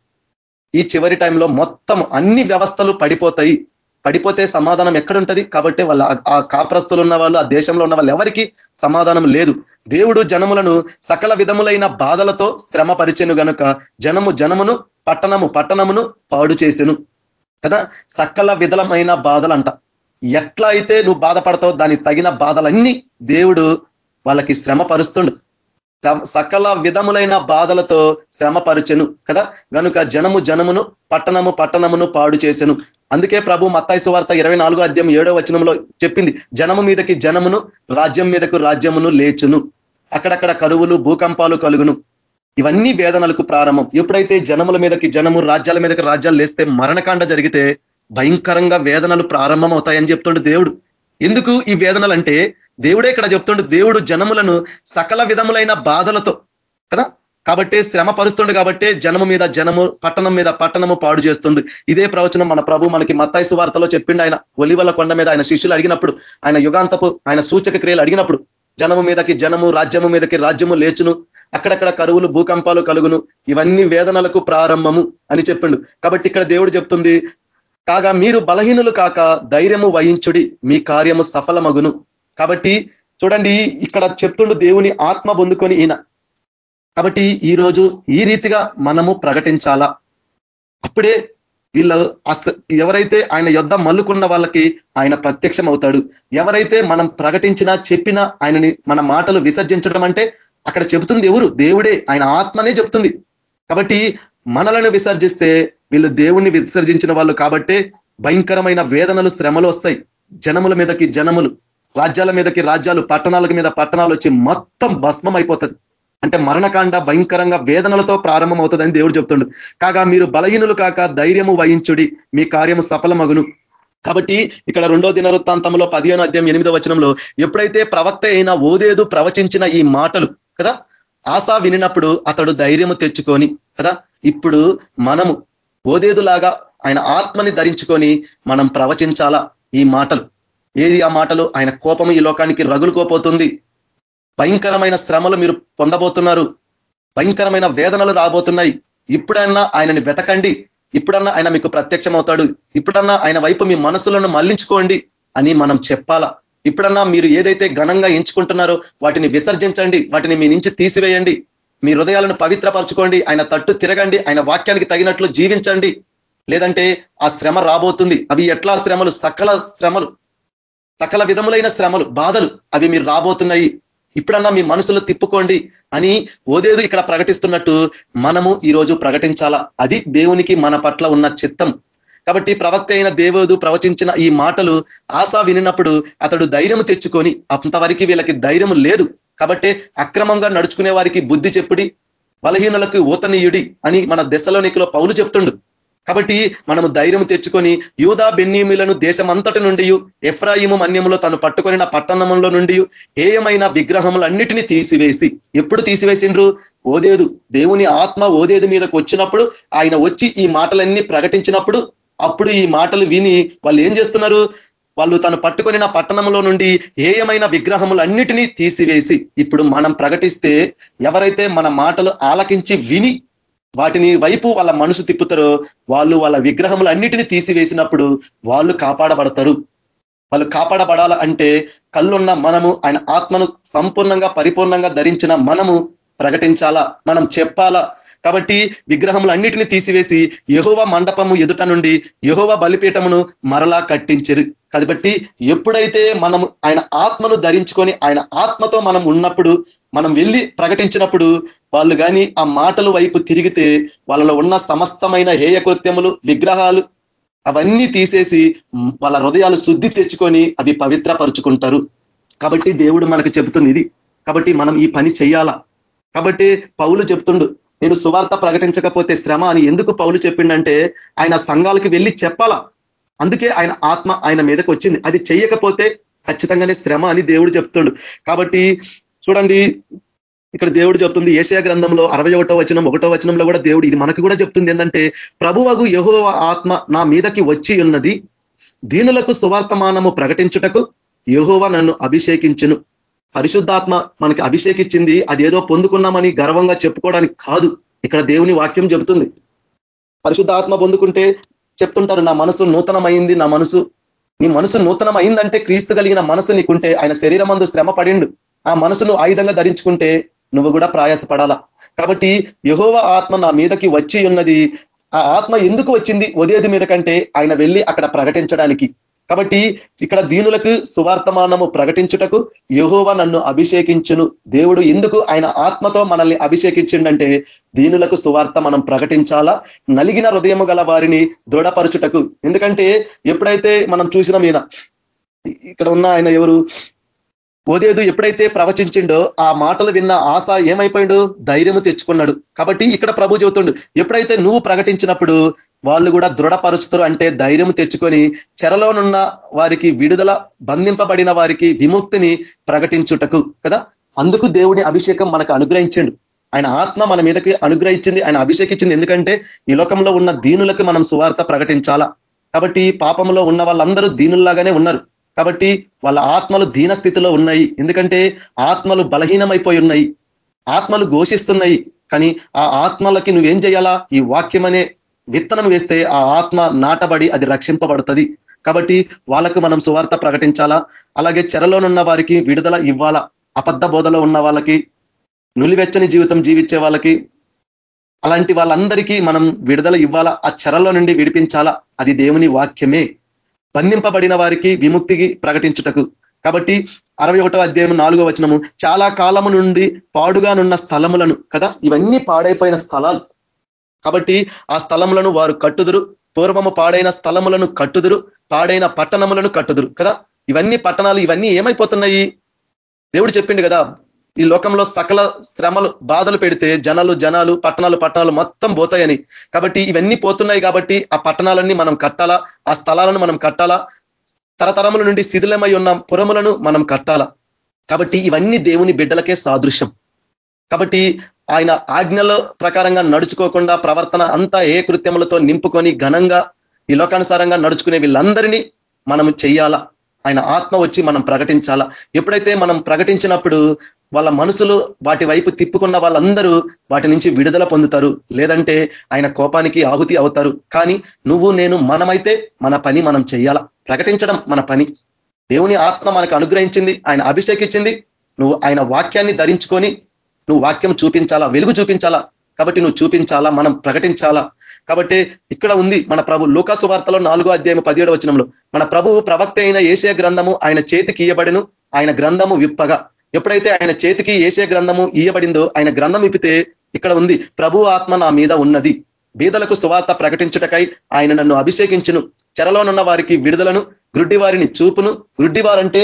ఈ చివరి టైంలో మొత్తం అన్ని వ్యవస్థలు పడిపోతాయి. పడిపోతే సమాధానం ఎక్కడుంటది? కాబట్టి వాళ్ళ ఆ కాపురస్తులు ఉన్న వాళ్ళు ఆ దేశంలో ఉన్న వాళ్ళు ఎవరికి సమాధానం లేదు. దేవుడు జనములను సకల విధములైన బాధలతో శ్రమ పరిచెను గనుక జనము జనమును పట్టణము పట్టణమును పాడు చేసెను. కదా? సకల విధలమైన బాధలంట. ఎట్లా అయితే నువ్వు బాధపడతావు దానికి తగిన బాధలన్నీ దేవుడు వాళ్ళకి శ్రమ పరుస్తుండు సకల విధములైన బాధలతో శ్రమపరచెను. కదా? గనుక జనము జనమును పట్టణము పట్టణమును పాడు చేసెను. అందుకే ప్రభు మత్తాయి సువార్త ఇరవై నాలుగో అధ్యాయం ఏడో వచనంలో చెప్పింది జనము మీదకి జనమును రాజ్యం మీదకు రాజ్యమును లేచును. అక్కడక్కడ కరువులు భూకంపాలు కలుగును. ఇవన్నీ వేదనలకు ప్రారంభం. ఎప్పుడైతే జనముల మీదకి జనము రాజ్యాల మీదకి రాజ్యాలు లేస్తే మరణకాండ జరిగితే భయంకరంగా వేదనలు ప్రారంభం అవుతాయని చెప్తుండే దేవుడు. ఎందుకు ఈ వేదనలు అంటే దేవుడే ఇక్కడ చెప్తుండే దేవుడు జనములను సకల విధములైన బాధలతో కదా? కాబట్టి శ్రమ పరుస్తుండు కాబట్టి జనము మీద జనము పట్టణం మీద పట్టణము పాడు చేస్తుంది ఇదే ప్రవచనం మన ప్రభు మనకి మత్తాయిసు వార్తలో చెప్పిండు ఆయన. ఒలివల కొండ మీద ఆయన శిష్యులు అడిగినప్పుడు ఆయన యుగాంతపు ఆయన సూచక క్రియలు అడిగినప్పుడు జనము మీదకి జనము రాజ్యము మీదకి రాజ్యము లేచును అక్కడక్కడ కరువులు భూకంపాలు కలుగును ఇవన్నీ వేదనలకు ప్రారంభము అని చెప్పిండు. కాబట్టి ఇక్కడ దేవుడు చెప్తుంది కాగా మీరు బలహీనులు కాక ధైర్యము వహించుడి మీ కార్యము సఫలమగును. కాబట్టి చూడండి ఇక్కడ చెప్తుండు దేవుని ఆత్మ పొందుకొని ఈయన. కాబట్టి ఈరోజు ఈ రీతిగా మనము ప్రకటించాలా? అప్పుడే వీళ్ళ ఎవరైతే ఆయన యుద్ధం మల్లుకున్న వాళ్ళకి ఆయన ప్రత్యక్షం అవుతాడు ఎవరైతే మనం ప్రకటించినా చెప్పినా ఆయనని మన మాటలు విసర్జించడం అంటే అక్కడ చెబుతుంది ఎవరు? దేవుడే. ఆయన ఆత్మనే చెప్తుంది కాబట్టి మనలను విసర్జిస్తే వీళ్ళు దేవుణ్ణి విసర్జించిన వాళ్ళు కాబట్టే భయంకరమైన వేదనలు శ్రమలు వస్తాయి. జనముల మీదకి జనములు రాజ్యాల మీదకి రాజ్యాలు పట్టణాల మీద పట్టణాలు వచ్చి మొత్తం భస్మం అయిపోతుంది అంటే మరణకాండ భయంకరంగా వేదనలతో ప్రారంభం అవుతుందని దేవుడు చెప్తుండు. కాగా మీరు బలహీనులు కాక ధైర్యము వహించుడి మీ కార్యము సఫలమగును. కాబట్టి ఇక్కడ రెండో దినవృత్తాంతంలో పదిహేను అధ్యాయం ఎనిమిదో వచనంలో ఎప్పుడైతే ప్రవక్త అయిన ఓదేదు ప్రవచించిన ఈ మాటలు కదా? ఆశా వినినప్పుడు అతడు ధైర్యము తెచ్చుకొని కదా? ఇప్పుడు మనము ఓదేదులాగా ఆయన ఆత్మని ధరించుకొని మనం ప్రవచించాలా ఈ మాటలు? ఏది ఆ మాటలు? ఆయన కోపము ఈ లోకానికి రగులుకోపోతుంది. భయంకరమైన శ్రమలు మీరు పొందబోతున్నారు. భయంకరమైన వేదనలు రాబోతున్నాయి. ఇప్పుడన్నా ఆయనని వెతకండి. ఇప్పుడన్నా ఆయన మీకు ప్రత్యక్షమవుతాడు. ఇప్పుడన్నా ఆయన వైపు మీ మనసులను మళ్ళించుకోండి అని మనం చెప్పాలా? ఇప్పుడన్నా మీరు ఏదైతే ఘనంగా ఎంచుకుంటున్నారో వాటిని విసర్జించండి. వాటిని మీ నుంచి తీసివేయండి. మీ హృదయాలను పవిత్రపరచుకోండి. ఆయన తట్టు తిరగండి. ఆయన వాక్యానికి తగినట్లు జీవించండి. లేదంటే ఆ శ్రమ రాబోతుంది. అవి ఎట్లా శ్రమలు? సకల శ్రమలు సకల విధములైన శ్రమలు బాధలు అవి మీరు రాబోతున్నాయి. ఇప్పుడన్నా మీ మనసులో తిప్పుకోండి అని ఓదేదు ఇక్కడ ప్రకటిస్తున్నట్టు మనము ఈరోజు ప్రకటించాలా? అది దేవునికి మన పట్ల ఉన్న చిత్తం. కాబట్టి ప్రవక్త అయిన దేవోదు ప్రవచించిన ఈ మాటలు ఆశ వినినప్పుడు అతడు ధైర్యం తెచ్చుకొని అంతవరకు వీళ్ళకి ధైర్యం లేదు. కాబట్టి అక్రమంగా నడుచుకునే వారికి బుద్ధి చెప్పుడి బలహీనులకు ఊతనీయుడి అని మన దశలోనికిలో పౌలు చెప్తుండు. కాబట్టి మనము ధైర్యం తెచ్చుకొని యూదా బెన్నీములను దేశమంతటి నుండి ఎఫ్రాయిము మన్యములో తను పట్టుకొనిన పట్టణంలో నుండి ఏయమైన విగ్రహములన్నిటినీ తీసివేసి. ఎప్పుడు తీసివేసిండ్రు? ఓదేదు దేవుని ఆత్మ ఓదేదు మీదకు వచ్చినప్పుడు ఆయన వచ్చి ఈ మాటలన్నీ ప్రకటించినప్పుడు అప్పుడు ఈ మాటలు విని వాళ్ళు ఏం చేస్తున్నారు? వాళ్ళు తను పట్టుకొనిన పట్టణంలో నుండి ఏయమైన విగ్రహములన్నిటినీ తీసివేసి. ఇప్పుడు మనం ప్రకటిస్తే ఎవరైతే మన మాటలు ఆలకించి విని వాటిని వైపు వాళ్ళ మనసు తిప్పుతారో వాళ్ళు వాళ్ళ విగ్రహములన్నిటినీ తీసివేసినప్పుడు వాళ్ళు కాపాడబడతారు. వాళ్ళు కాపాడబడాల అంటే కళ్ళున్న మనము ఆయన ఆత్మను సంపూర్ణంగా పరిపూర్ణంగా ధరించిన మనము ప్రకటించాలా? మనం చెప్పాలా? కాబట్టి విగ్రహములన్నిటిని తీసివేసి యహోవ మండపము ఎదుట నుండి యహోవ బలిపీఠమును మరలా కట్టించరు. కాబట్టి ఎప్పుడైతే మనం ఆయన ఆత్మను ధరించుకొని ఆయన ఆత్మతో మనం ఉన్నప్పుడు మనం వెళ్ళి ప్రకటించినప్పుడు వాళ్ళు కానీ ఆ మాటల వైపు తిరిగితే వాళ్ళలో ఉన్న సమస్తమైన హేయ కృత్యములు విగ్రహాలు అవన్నీ తీసేసి వాళ్ళ హృదయాలు శుద్ధి తెచ్చుకొని అవి పవిత్రపరుచుకుంటారు. కాబట్టి దేవుడు మనకు చెబుతుంది ఇది కాబట్టి మనం ఈ పని చేయాల కాబట్టి పౌలు చెప్తుండు నేను సువార్త ప్రకటించకపోతే శ్రమ అని ఎందుకు పౌలు చెప్పిండంటే ఆయన సంఘాలకి వెళ్ళి చెప్పాలా? అందుకే ఆయన ఆత్మ ఆయన మీదకి వచ్చింది. అది చెయ్యకపోతే ఖచ్చితంగానే శ్రమ అని దేవుడు చెప్తుండు. కాబట్టి చూడండి ఇక్కడ దేవుడు చెప్తుంది ఏషియా గ్రంథంలో అరవై ఒకటో వచనం ఒకటో వచనంలో కూడా దేవుడు ఇది మనకు కూడా చెప్తుంది ఏంటంటే ప్రభువగు యహో ఆత్మ నా మీదకి వచ్చి ఉన్నది దీనులకు సువార్తమానము ప్రకటించుటకు యహోవ నన్ను అభిషేకించును. పరిశుద్ధాత్మ మనకి అభిషేకించింది అదేదో పొందుకున్నామని గర్వంగా చెప్పుకోవడానికి కాదు. ఇక్కడ దేవుని వాక్యం చెబుతుంది. పరిశుద్ధాత్మ పొందుకుంటే చెప్తుంటారు నా మనసు నూతనమైంది నా మనసు నీ మనసు నూతనమైందంటే క్రీస్తు కలిగిన మనసు నీకుంటే ఆయన శరీరం శ్రమ పడిండు. ఆ మనసును ఆయుధంగా ధరించుకుంటే నువ్వు కూడా ప్రయాసపడాలా? కాబట్టి యహోవ ఆత్మ నా మీదకి వచ్చి ఉన్నది ఆ ఆత్మ ఎందుకు వచ్చింది? ఉదయది మీద కంటే ఆయన వెళ్ళి అక్కడ ప్రకటించడానికి. కాబట్టి ఇక్కడ దీనులకు సువార్తమానము ప్రకటించుటకు యహోవ నన్ను అభిషేకించును. దేవుడు ఎందుకు ఆయన ఆత్మతో మనల్ని అభిషేకించిండంటే దీనులకు సువార్త మనం ప్రకటించాలా? నలిగిన హృదయము గల వారిని దృఢపరచుటకు. ఎందుకంటే ఎప్పుడైతే మనం చూసిన ఈయన ఇక్కడ ఉన్న ఆయన ఎవరు? ఓదేదు ఎప్పుడైతే ప్రవచించిండో ఆ మాటలు విన్న ఆశ ఏమైపోయిండు? ధైర్యము తెచ్చుకున్నాడు. కాబట్టి ఇక్కడ ప్రభు చెబుతుండు ఎప్పుడైతే నువ్వు ప్రకటించినప్పుడు వాళ్ళు కూడా దృఢపరుస్తారు అంటే ధైర్యము తెచ్చుకొని చెరలోనున్న వారికి విడుదల బంధింపబడిన వారికి విముక్తిని ప్రకటించుటకు కదా? అందుకు దేవుడి అభిషేకం మనకు అనుగ్రహించండు. ఆయన ఆత్మ మన మీదకి అనుగ్రహించింది ఆయన అభిషేకించింది. ఎందుకంటే ఈ లోకంలో ఉన్న దీనులకు మనం సువార్త ప్రకటించాలా? కాబట్టి పాపంలో ఉన్న వాళ్ళందరూ దీనుల్లాగానే ఉన్నారు. కాబట్టి వాళ్ళ ఆత్మలు దీన స్థితిలో ఉన్నాయి. ఎందుకంటే ఆత్మలు బలహీనమైపోయి ఉన్నాయి. ఆత్మలు ఘోషిస్తున్నాయి. కానీ ఆ ఆత్మలకి నువ్వేం చేయాలా? ఈ వాక్యం అనే విత్తనం వేస్తే ఆ ఆత్మ నాటబడి అది రక్షింపబడుతుంది. కాబట్టి వాళ్ళకు మనం సువార్త ప్రకటించాలా? అలాగే చెరలోనున్న వారికి విడుదల ఇవ్వాలా? అబద్ధ బోధలో ఉన్న వాళ్ళకి నులివెచ్చని జీవితం జీవించే వాళ్ళకి అలాంటి వాళ్ళందరికీ మనం విడుదల ఇవ్వాలా? ఆ చెరలో నుండి విడిపించాలా? అది దేవుని వాక్యమే. బంధింపబడిన వారికి విముక్తికి ప్రకటించుటకు. కాబట్టి అరవై ఒకటో అధ్యాయం నాలుగో వచనము చాలా కాలము నుండి పాడుగానున్న స్థలములను కదా? ఇవన్నీ పాడైపోయిన స్థలాలు. కాబట్టి ఆ స్థలములను వారు కట్టుదురు. పూర్వము పాడైన స్థలములను కట్టుదురు. పాడైన పట్టణములను కట్టుదురు కదా? ఇవన్నీ పట్టణాలు ఇవన్నీ ఏమైపోతున్నాయి? దేవుడు చెప్పిండు కదా ఈ లోకంలో సకల శ్రమలు బాధలు పెడితే జనాలు జనాలు పట్టణాలు పట్టణాలు మొత్తం పోతాయని. కాబట్టి ఇవన్నీ పోతున్నాయి కాబట్టి ఆ పట్టణాలన్నీ మనం కట్టాలా? ఆ స్థలాలను మనం కట్టాలా? తరతరముల నుండి శిథిలమై ఉన్న పురములను మనం కట్టాలా? కాబట్టి ఇవన్నీ దేవుని బిడ్డలకే సాదృశ్యం. కాబట్టి ఆయన ఆజ్ఞల ప్రకారంగా నడుచుకోకుండా ప్రవర్తన అంతా ఏ కృత్యములతో నింపుకొని ఘనంగా ఈ లోకానుసారంగా నడుచుకునే వీళ్ళందరినీ మనం చెయ్యాలా? ఆయన ఆత్మ వచ్చి మనం ప్రకటించాలా? ఎప్పుడైతే మనం ప్రకటించినప్పుడు వాళ్ళ మనసులు వాటి వైపు తిప్పుకున్న వాళ్ళందరూ వాటి నుంచి విడుదల పొందుతారు. లేదంటే ఆయన కోపానికి ఆహుతి అవుతారు. కానీ నువ్వు నేను మనమైతే మన పని మనం చేయాలా ప్రకటించడం మన పని. దేవుని ఆత్మ మనకు అనుగ్రహించింది ఆయన అభిషేకించింది. నువ్వు ఆయన వాక్యాన్ని ధరించుకొని నువ్వు వాక్యం చూపించాలా? వెలుగు చూపించాలా? కాబట్టి నువ్వు చూపించాలా? మనం ప్రకటించాలా? కాబట్టి ఇక్కడ ఉంది మన ప్రభు లోకాసు వార్తలో నాలుగో అధ్యాయం పదిహేడు వచనంలో. మన ప్రభు ప్రవక్త అయిన ఏషియా గ్రంథము ఆయన చేతికి ఇయ్యబడిను ఆయన గ్రంథము విప్పగా. ఎప్పుడైతే ఆయన చేతికి ఏసే గ్రంథము ఇయ్యబడిందో ఆయన గ్రంథం ఇప్పితే ఇక్కడ ఉంది ప్రభు ఆత్మ నా మీద ఉన్నది. బీదలకు సువార్త ప్రకటించుటకై ఆయన నన్ను అభిషేకించును. చెరలోనున్న వారికి విడుదలను గుడ్డి వారిని చూపును. గుడ్డి వారంటే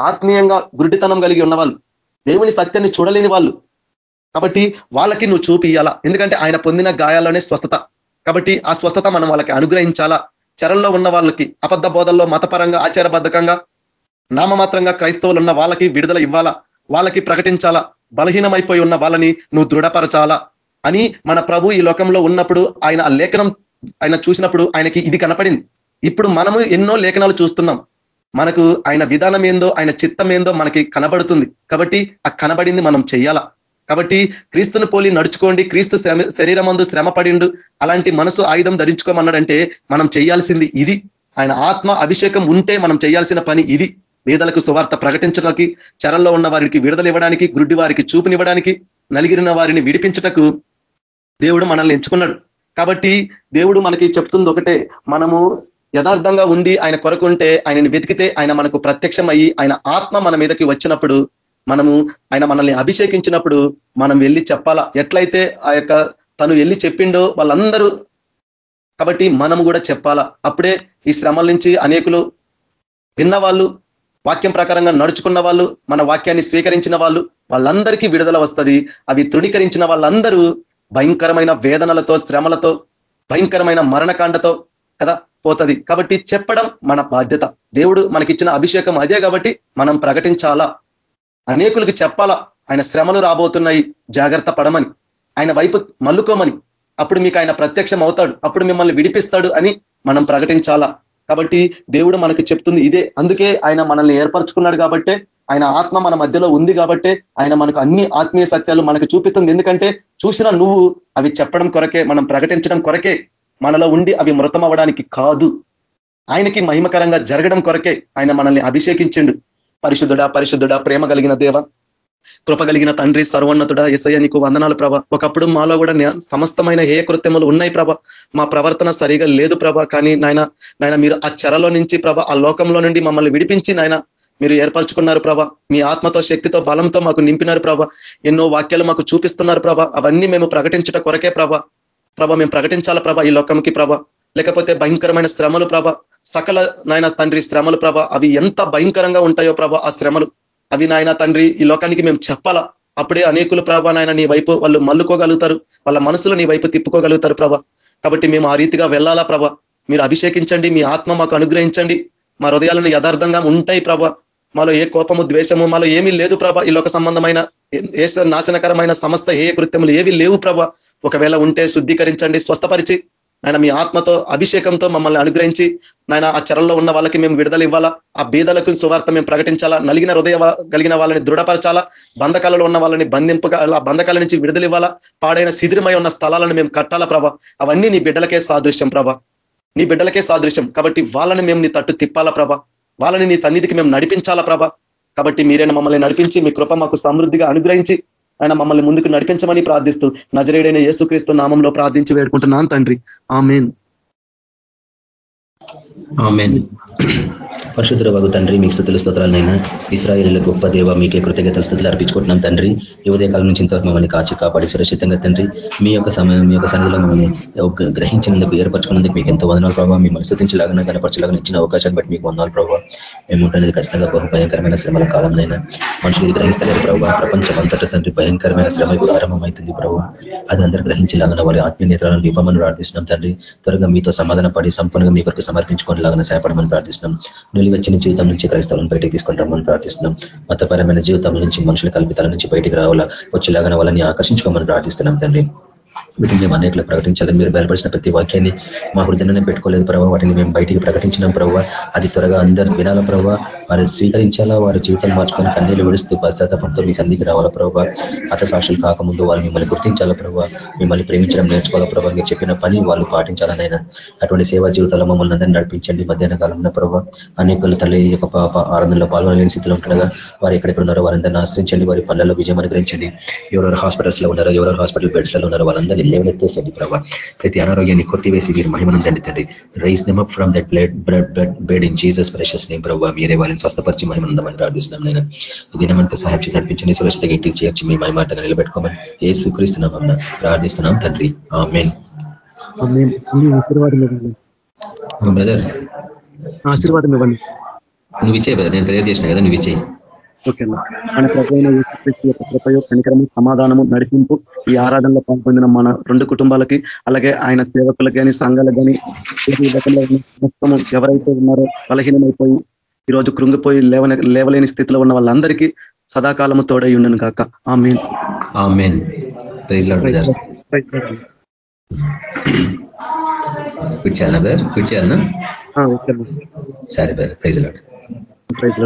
ఆత్మీయంగా గుడ్డితనం కలిగి ఉన్నవాళ్ళు. దేవుని సత్యాన్ని చూడలేని వాళ్ళు. కాబట్టి వాళ్ళకి నువ్వు చూపియాలా ఎందుకంటే ఆయన పొందిన గాయాల్లోనే స్వస్థత. కాబట్టి ఆ స్వస్థత మనం వాళ్ళకి అనుగ్రహించాలా? చెరల్లో ఉన్న వాళ్ళకి అబద్ధ బోధల్లో మతపరంగా ఆచారబద్ధకంగా నామమాత్రంగా క్రైస్తవులు ఉన్న వాళ్ళకి విడుదల ఇవ్వాలా? వాళ్ళకి ప్రకటించాలా? బలహీనమైపోయి ఉన్న వాళ్ళని నువ్వు దృఢపరచాలా? అని మన ప్రభు ఈ లోకంలో ఉన్నప్పుడు ఆయన ఆ లేఖనం ఆయన చూసినప్పుడు ఆయనకి ఇది కనపడింది. ఇప్పుడు మనము ఎన్నో లేఖనాలు చూస్తున్నాం. మనకు ఆయన విధానం ఏందో ఆయన చిత్తం ఏందో మనకి కనబడుతుంది. కాబట్టి ఆ కనబడింది మనం చేయాలా కాబట్టి క్రీస్తును పోలి నడుచుకోండి క్రీస్తు శరీరమందు శ్రమ పడిండు అలాంటి మనసు ఆయుధం ధరించుకోమన్నాడంటే మనం చేయాల్సింది ఇది. ఆయన ఆత్మ అభిషేకం ఉంటే మనం చేయాల్సిన పని ఇది. వేదలకు సువార్త ప్రకటించడానికి చెరల్లో ఉన్న వారికి విడుదల ఇవ్వడానికి గుడ్డి వారికి చూపునివ్వడానికి నలిగిరిన వారిని విడిపించటకు దేవుడు మనల్ని ఎంచుకున్నాడు. కాబట్టి దేవుడు మనకి చెప్తుంది ఒకటే మనము యథార్థంగా ఉండి ఆయన కొరకుంటే ఆయనని వెతికితే ఆయన మనకు ప్రత్యక్షం అయ్యి ఆయన ఆత్మ మన మీదకి వచ్చినప్పుడు మనము ఆయన మనల్ని అభిషేకించినప్పుడు మనం వెళ్ళి చెప్పాలా? ఎట్లయితే ఆ యొక్క తను వెళ్ళి చెప్పిండో వాళ్ళందరూ కాబట్టి మనం కూడా చెప్పాలా? అప్పుడే ఈ శ్రమల నుంచి అనేకులు విన్న వాళ్ళు వాక్యం ప్రకారంగా నడుచుకున్న వాళ్ళు మన వాక్యాన్ని స్వీకరించిన వాళ్ళు వాళ్ళందరికీ విడుదల వస్తుంది. అవి తృణీకరించిన వాళ్ళందరూ భయంకరమైన వేదనలతో శ్రమలతో భయంకరమైన మరణకాండతో కదా పోతుంది. కాబట్టి చెప్పడం మన బాధ్యత. దేవుడు మనకిచ్చిన అభిషేకం అదే కాబట్టి మనం ప్రకటించాలా? అనేకులకు చెప్పాలా? ఆయన శ్రమలు రాబోతున్నాయి. జాగ్రత్త పడమని. ఆయన వైపు మల్లుకోమని. అప్పుడు మీకు ఆయన ప్రత్యక్షం అవుతాడు. అప్పుడు మిమ్మల్ని విడిపిస్తాడు అని మనం ప్రకటించాలా? కాబట్టి దేవుడు మనకు చెప్తుంది ఇదే. అందుకే ఆయన మనల్ని ఏర్పరచుకున్నాడు కాబట్టే ఆయన ఆత్మ మన మధ్యలో ఉంది కాబట్టే ఆయన మనకు అన్ని ఆత్మీయ సత్యాలు మనకు చూపిస్తుంది. ఎందుకంటే చూసిన నువ్వు అవి చెప్పడం కొరకే మనం ప్రకటించడం కొరకే. మనలో ఉండి అవి మృతం అవ్వడానికి కాదు. ఆయనకి మహిమకరంగా జరగడం కొరకే ఆయన మనల్ని అభిషేకించిండు. పరిశుద్ధుడా పరిశుద్ధుడా ప్రేమ కలిగిన దేవ కృప కలిగిన తండ్రి సర్వోన్నతుడ ఎసయ్య నీకు వందనాలు ప్రభ. ఒకప్పుడు మాలో కూడా సమస్తమైన ఏ కృత్యములు ఉన్నాయి ప్రభ. మా ప్రవర్తన సరిగా లేదు ప్రభ. కానీ నాయన నాయన మీరు ఆ చెరలో నుంచి ప్రభ ఆ లోకంలో నుండి మమ్మల్ని విడిపించి నాయన మీరు ఏర్పరచుకున్నారు ప్రభ. మీ ఆత్మతో శక్తితో బలంతో మాకు నింపినారు ప్రభ. ఎన్నో వాక్యాలు మాకు చూపిస్తున్నారు ప్రభ. అవన్నీ మేము ప్రకటించట కొరకే ప్రభ. ప్రభ మేము ప్రకటించాల ప్రభ ఈ లోకంకి ప్రభ? లేకపోతే భయంకరమైన శ్రమలు ప్రభ. సకల నాయన తండ్రి శ్రమలు ప్రభ అవి ఎంత భయంకరంగా ఉంటాయో ప్రభ ఆ శ్రమలు. అవి నాయన తండ్రి ఈ లోకానికి మేము చెప్పాలా? అప్పుడే అనేకులు ప్రభ నాయన నీ వైపు వాళ్ళు మల్లుకోగలుగుతారు. వాళ్ళ మనసులో నీ వైపు తిప్పుకోగలుగుతారు ప్రభ. కాబట్టి మేము ఆ రీతిగా వెళ్ళాలా ప్రభ? మీరు అభిషేకించండి మీ ఆత్మ మాకు అనుగ్రహించండి. మా హృదయాలను యథార్థంగా ఉంటాయి ప్రభ. మాలో ఏ కోపము ద్వేషము మాలో ఏమీ లేదు ప్రభ. ఈ లోక సంబంధమైన ఏ నాశనకరమైన సంస్థ ఏ కృత్యములు ఏవి లేవు ప్రభ. ఒకవేళ ఉంటే శుద్ధీకరించండి స్వస్థపరిచి. నాయన మీ ఆత్మతో అభిషేకంతో మమ్మల్ని అనుగ్రహించి నాయన ఆ చెరల్లో ఉన్న వాళ్ళకి మేము విడుదల ఇవ్వాలా? ఆ బీదలకు సువార్త మేము ప్రకటించాలా? నలిగిన హృదయ కలిగిన వాళ్ళని దృఢపరచాలా? బంధకాలలో ఉన్న వాళ్ళని బంధింపగా ఆ బంధకాల నుంచి విడుదల ఇవ్వాలా? పాడైన శిథిరమై ఉన్న స్థలాలను మేము కట్టాలా ప్రభ? అవన్నీ నీ బిడ్డలకే సాదృశ్యం ప్రభ. నీ బిడ్డలకే సాదృశ్యం. కాబట్టి వాళ్ళని మేము నీ తట్టు తిప్పాలా ప్రభ? వాళ్ళని నీ సన్నిధికి మేము నడిపించాలా ప్రభ? కాబట్టి మీరైనా మమ్మల్ని నడిపించి మీ కృప మాకు సమృద్ధిగా అనుగ్రహించి ఆయన మమ్మల్ని ముందుకు నడిపించమని ప్రార్థిస్తూ నజరేడైన యేసుక్రీస్తు నామంలో ప్రార్థించి వేడుకుంటున్నాను తండ్రి. ఆమెన్. పరిశుద్ధుల వగు తండ్రి మీకు స్థుతులు స్తోత్రాలనైనా ఇస్రాయేల్ గొప్ప దేవ మీకే కృతజ్ఞతల స్థుతులు అర్పించుకుంటున్నాం తండ్రి. ఈ ఉదయకాలం నుంచి ఇంతవరకు మమ్మల్ని కాచి కాపాడి సురక్షితంగా తండ్రి. మీ యొక్క సమయం మీ యొక్క సన్నిధిలో మమ్మల్ని గ్రహించినందుకు ఏర్పరచుకున్నందుకు మీకు ఎంతో వందనాలు ప్రభావ మిమ్మల్ని స్థుతించలాగా కనపరచలాగా ఇచ్చిన అవకాశాన్ని బట్టి మీకు వందనాలు ప్రభావ మేము ఉంటున్నది ఖచ్చితంగా బహు భయంకరమైన శ్రమల కాలంలోనైనా మనుషులు గ్రహిస్తలేరు ప్రభావ ప్రపంచం అంతటా తండ్రి భయంకరమైన శ్రమ ప్రారంభమవుతుంది ప్రభావ అది అందరూ గ్రహించలాగా వారి ఆత్మీయ నేత్రాలను విపమని ప్రార్థిస్తున్నాం తండ్రి. త్వరగా మీతో సమాధాన పడి సంపూర్ణంగా మీ కొరకు సమర్పించుకొని లాగా సహాయపడమని ప్రార్థిస్తున్నాం. నిలువెచ్చిన జీవితం నుంచి క్రైస్తవులను బయటికి తీసుకొని రమ్మని ప్రార్థిస్తున్నాం. మతపరమైన జీవితం నుంచి మనుషుల కల్పితాల నుంచి బయటికి రావాలా? వచ్చేలాగా వాళ్ళని ఆకర్షించుకోమని ప్రార్థిస్తున్నాం తండ్రి. వీటిని మేము అనేకలు ప్రకటించాలని మీరు బయలుపరిచిన ప్రతి వాక్యాన్ని మా హృదయంలోనే పెట్టుకోలేదు ప్రభావ వాటిని మేము బయటికి ప్రకటించినాం ప్రభావ అది త్వరగా అందరు వినాల ప్రభావ వారు స్వీకరించాలా? వారి జీవితం మార్చుకొని కన్నీళ్ళు విడుస్తూ పశ్చాత్తాపంతో మీ సంధికి రావాలా ప్రభావ అత సాక్షులు కాకముందు వాళ్ళు మిమ్మల్ని గుర్తించాలా ప్రభావ మిమ్మల్ని ప్రేమించడం నేర్చుకోవాలా ప్రభావ మీరు చెప్పిన పని వాళ్ళు పాటించాలనైనా. అటువంటి సేవా జీవితాల్లో మమ్మల్ని అందరినీ నడిపించండి. మధ్యాహ్న కాలంలో ప్రభావ అనేకలు తల్లి యొక్క పాప ఆనందంలో పాల్గొనలేని స్థితిలో ఉంటుండగా వారు ఎక్కడెక్కడ ఉన్నారో వారందరినీ ఆశ్రయించండి. వారి పనులలో విజయం అనుగ్రహించండి. ఎవరెవరు హాస్పిటల్స్లో ఉన్నారో ఎవరెవరు హాస్పిటల్ బెడ్స్లలో ఉన్నారో వాళ్ళందరినీ లేవనెత్తేసండి ప్రభావ ప్రతి అనారోగ్యాన్ని కొట్టివేసి మీరు మహిమనందండి తండ్రి. Rise them up from that blood blood blood bed in Jesus precious name ప్రభావ మీరే వాళ్ళని స్వస్థపరిచి మహిమనందమని ప్రార్థిస్తున్నాం నేను దినమంతా సహాయం చేసి నడిపించండి సురక్షితంగా ఇంటికి చేర్చి మీ మహిమార్తగా నిలబెట్టుకోమని ఏ సుక్రీస్తున్నాం ప్రార్థిస్తున్నాం తండ్రి. ఆమెన్. బ్రదర్. ఆశీర్వాదం ఇవ్వండి. నువ్వు ఇచ్చే బ్రదర్ నేను ప్రేర్ చేసిన కదా నువ్వు ఇచ్చేయి. ఓకేనా? మన ప్రభుత్వ యొక్క కృపయో కనికరము సమాధానము నడిపింపు ఈ ఆరాధనలో పాల్పొందిన మన రెండు కుటుంబాలకి అలాగే ఆయన సేవకులకు కానీ సంఘాలకు కానీ మొత్తము ఎవరైతే ఉన్నారో బలహీనమైపోయి ఈరోజు కృంగిపోయి లేవన లేవలేని స్థితిలో ఉన్న వాళ్ళందరికీ సదాకాలము తోడై ఉండను కాక ఆ మెయిన్ ఓకే సరే ప్రైజ్ లాడ్ ప్రైజ్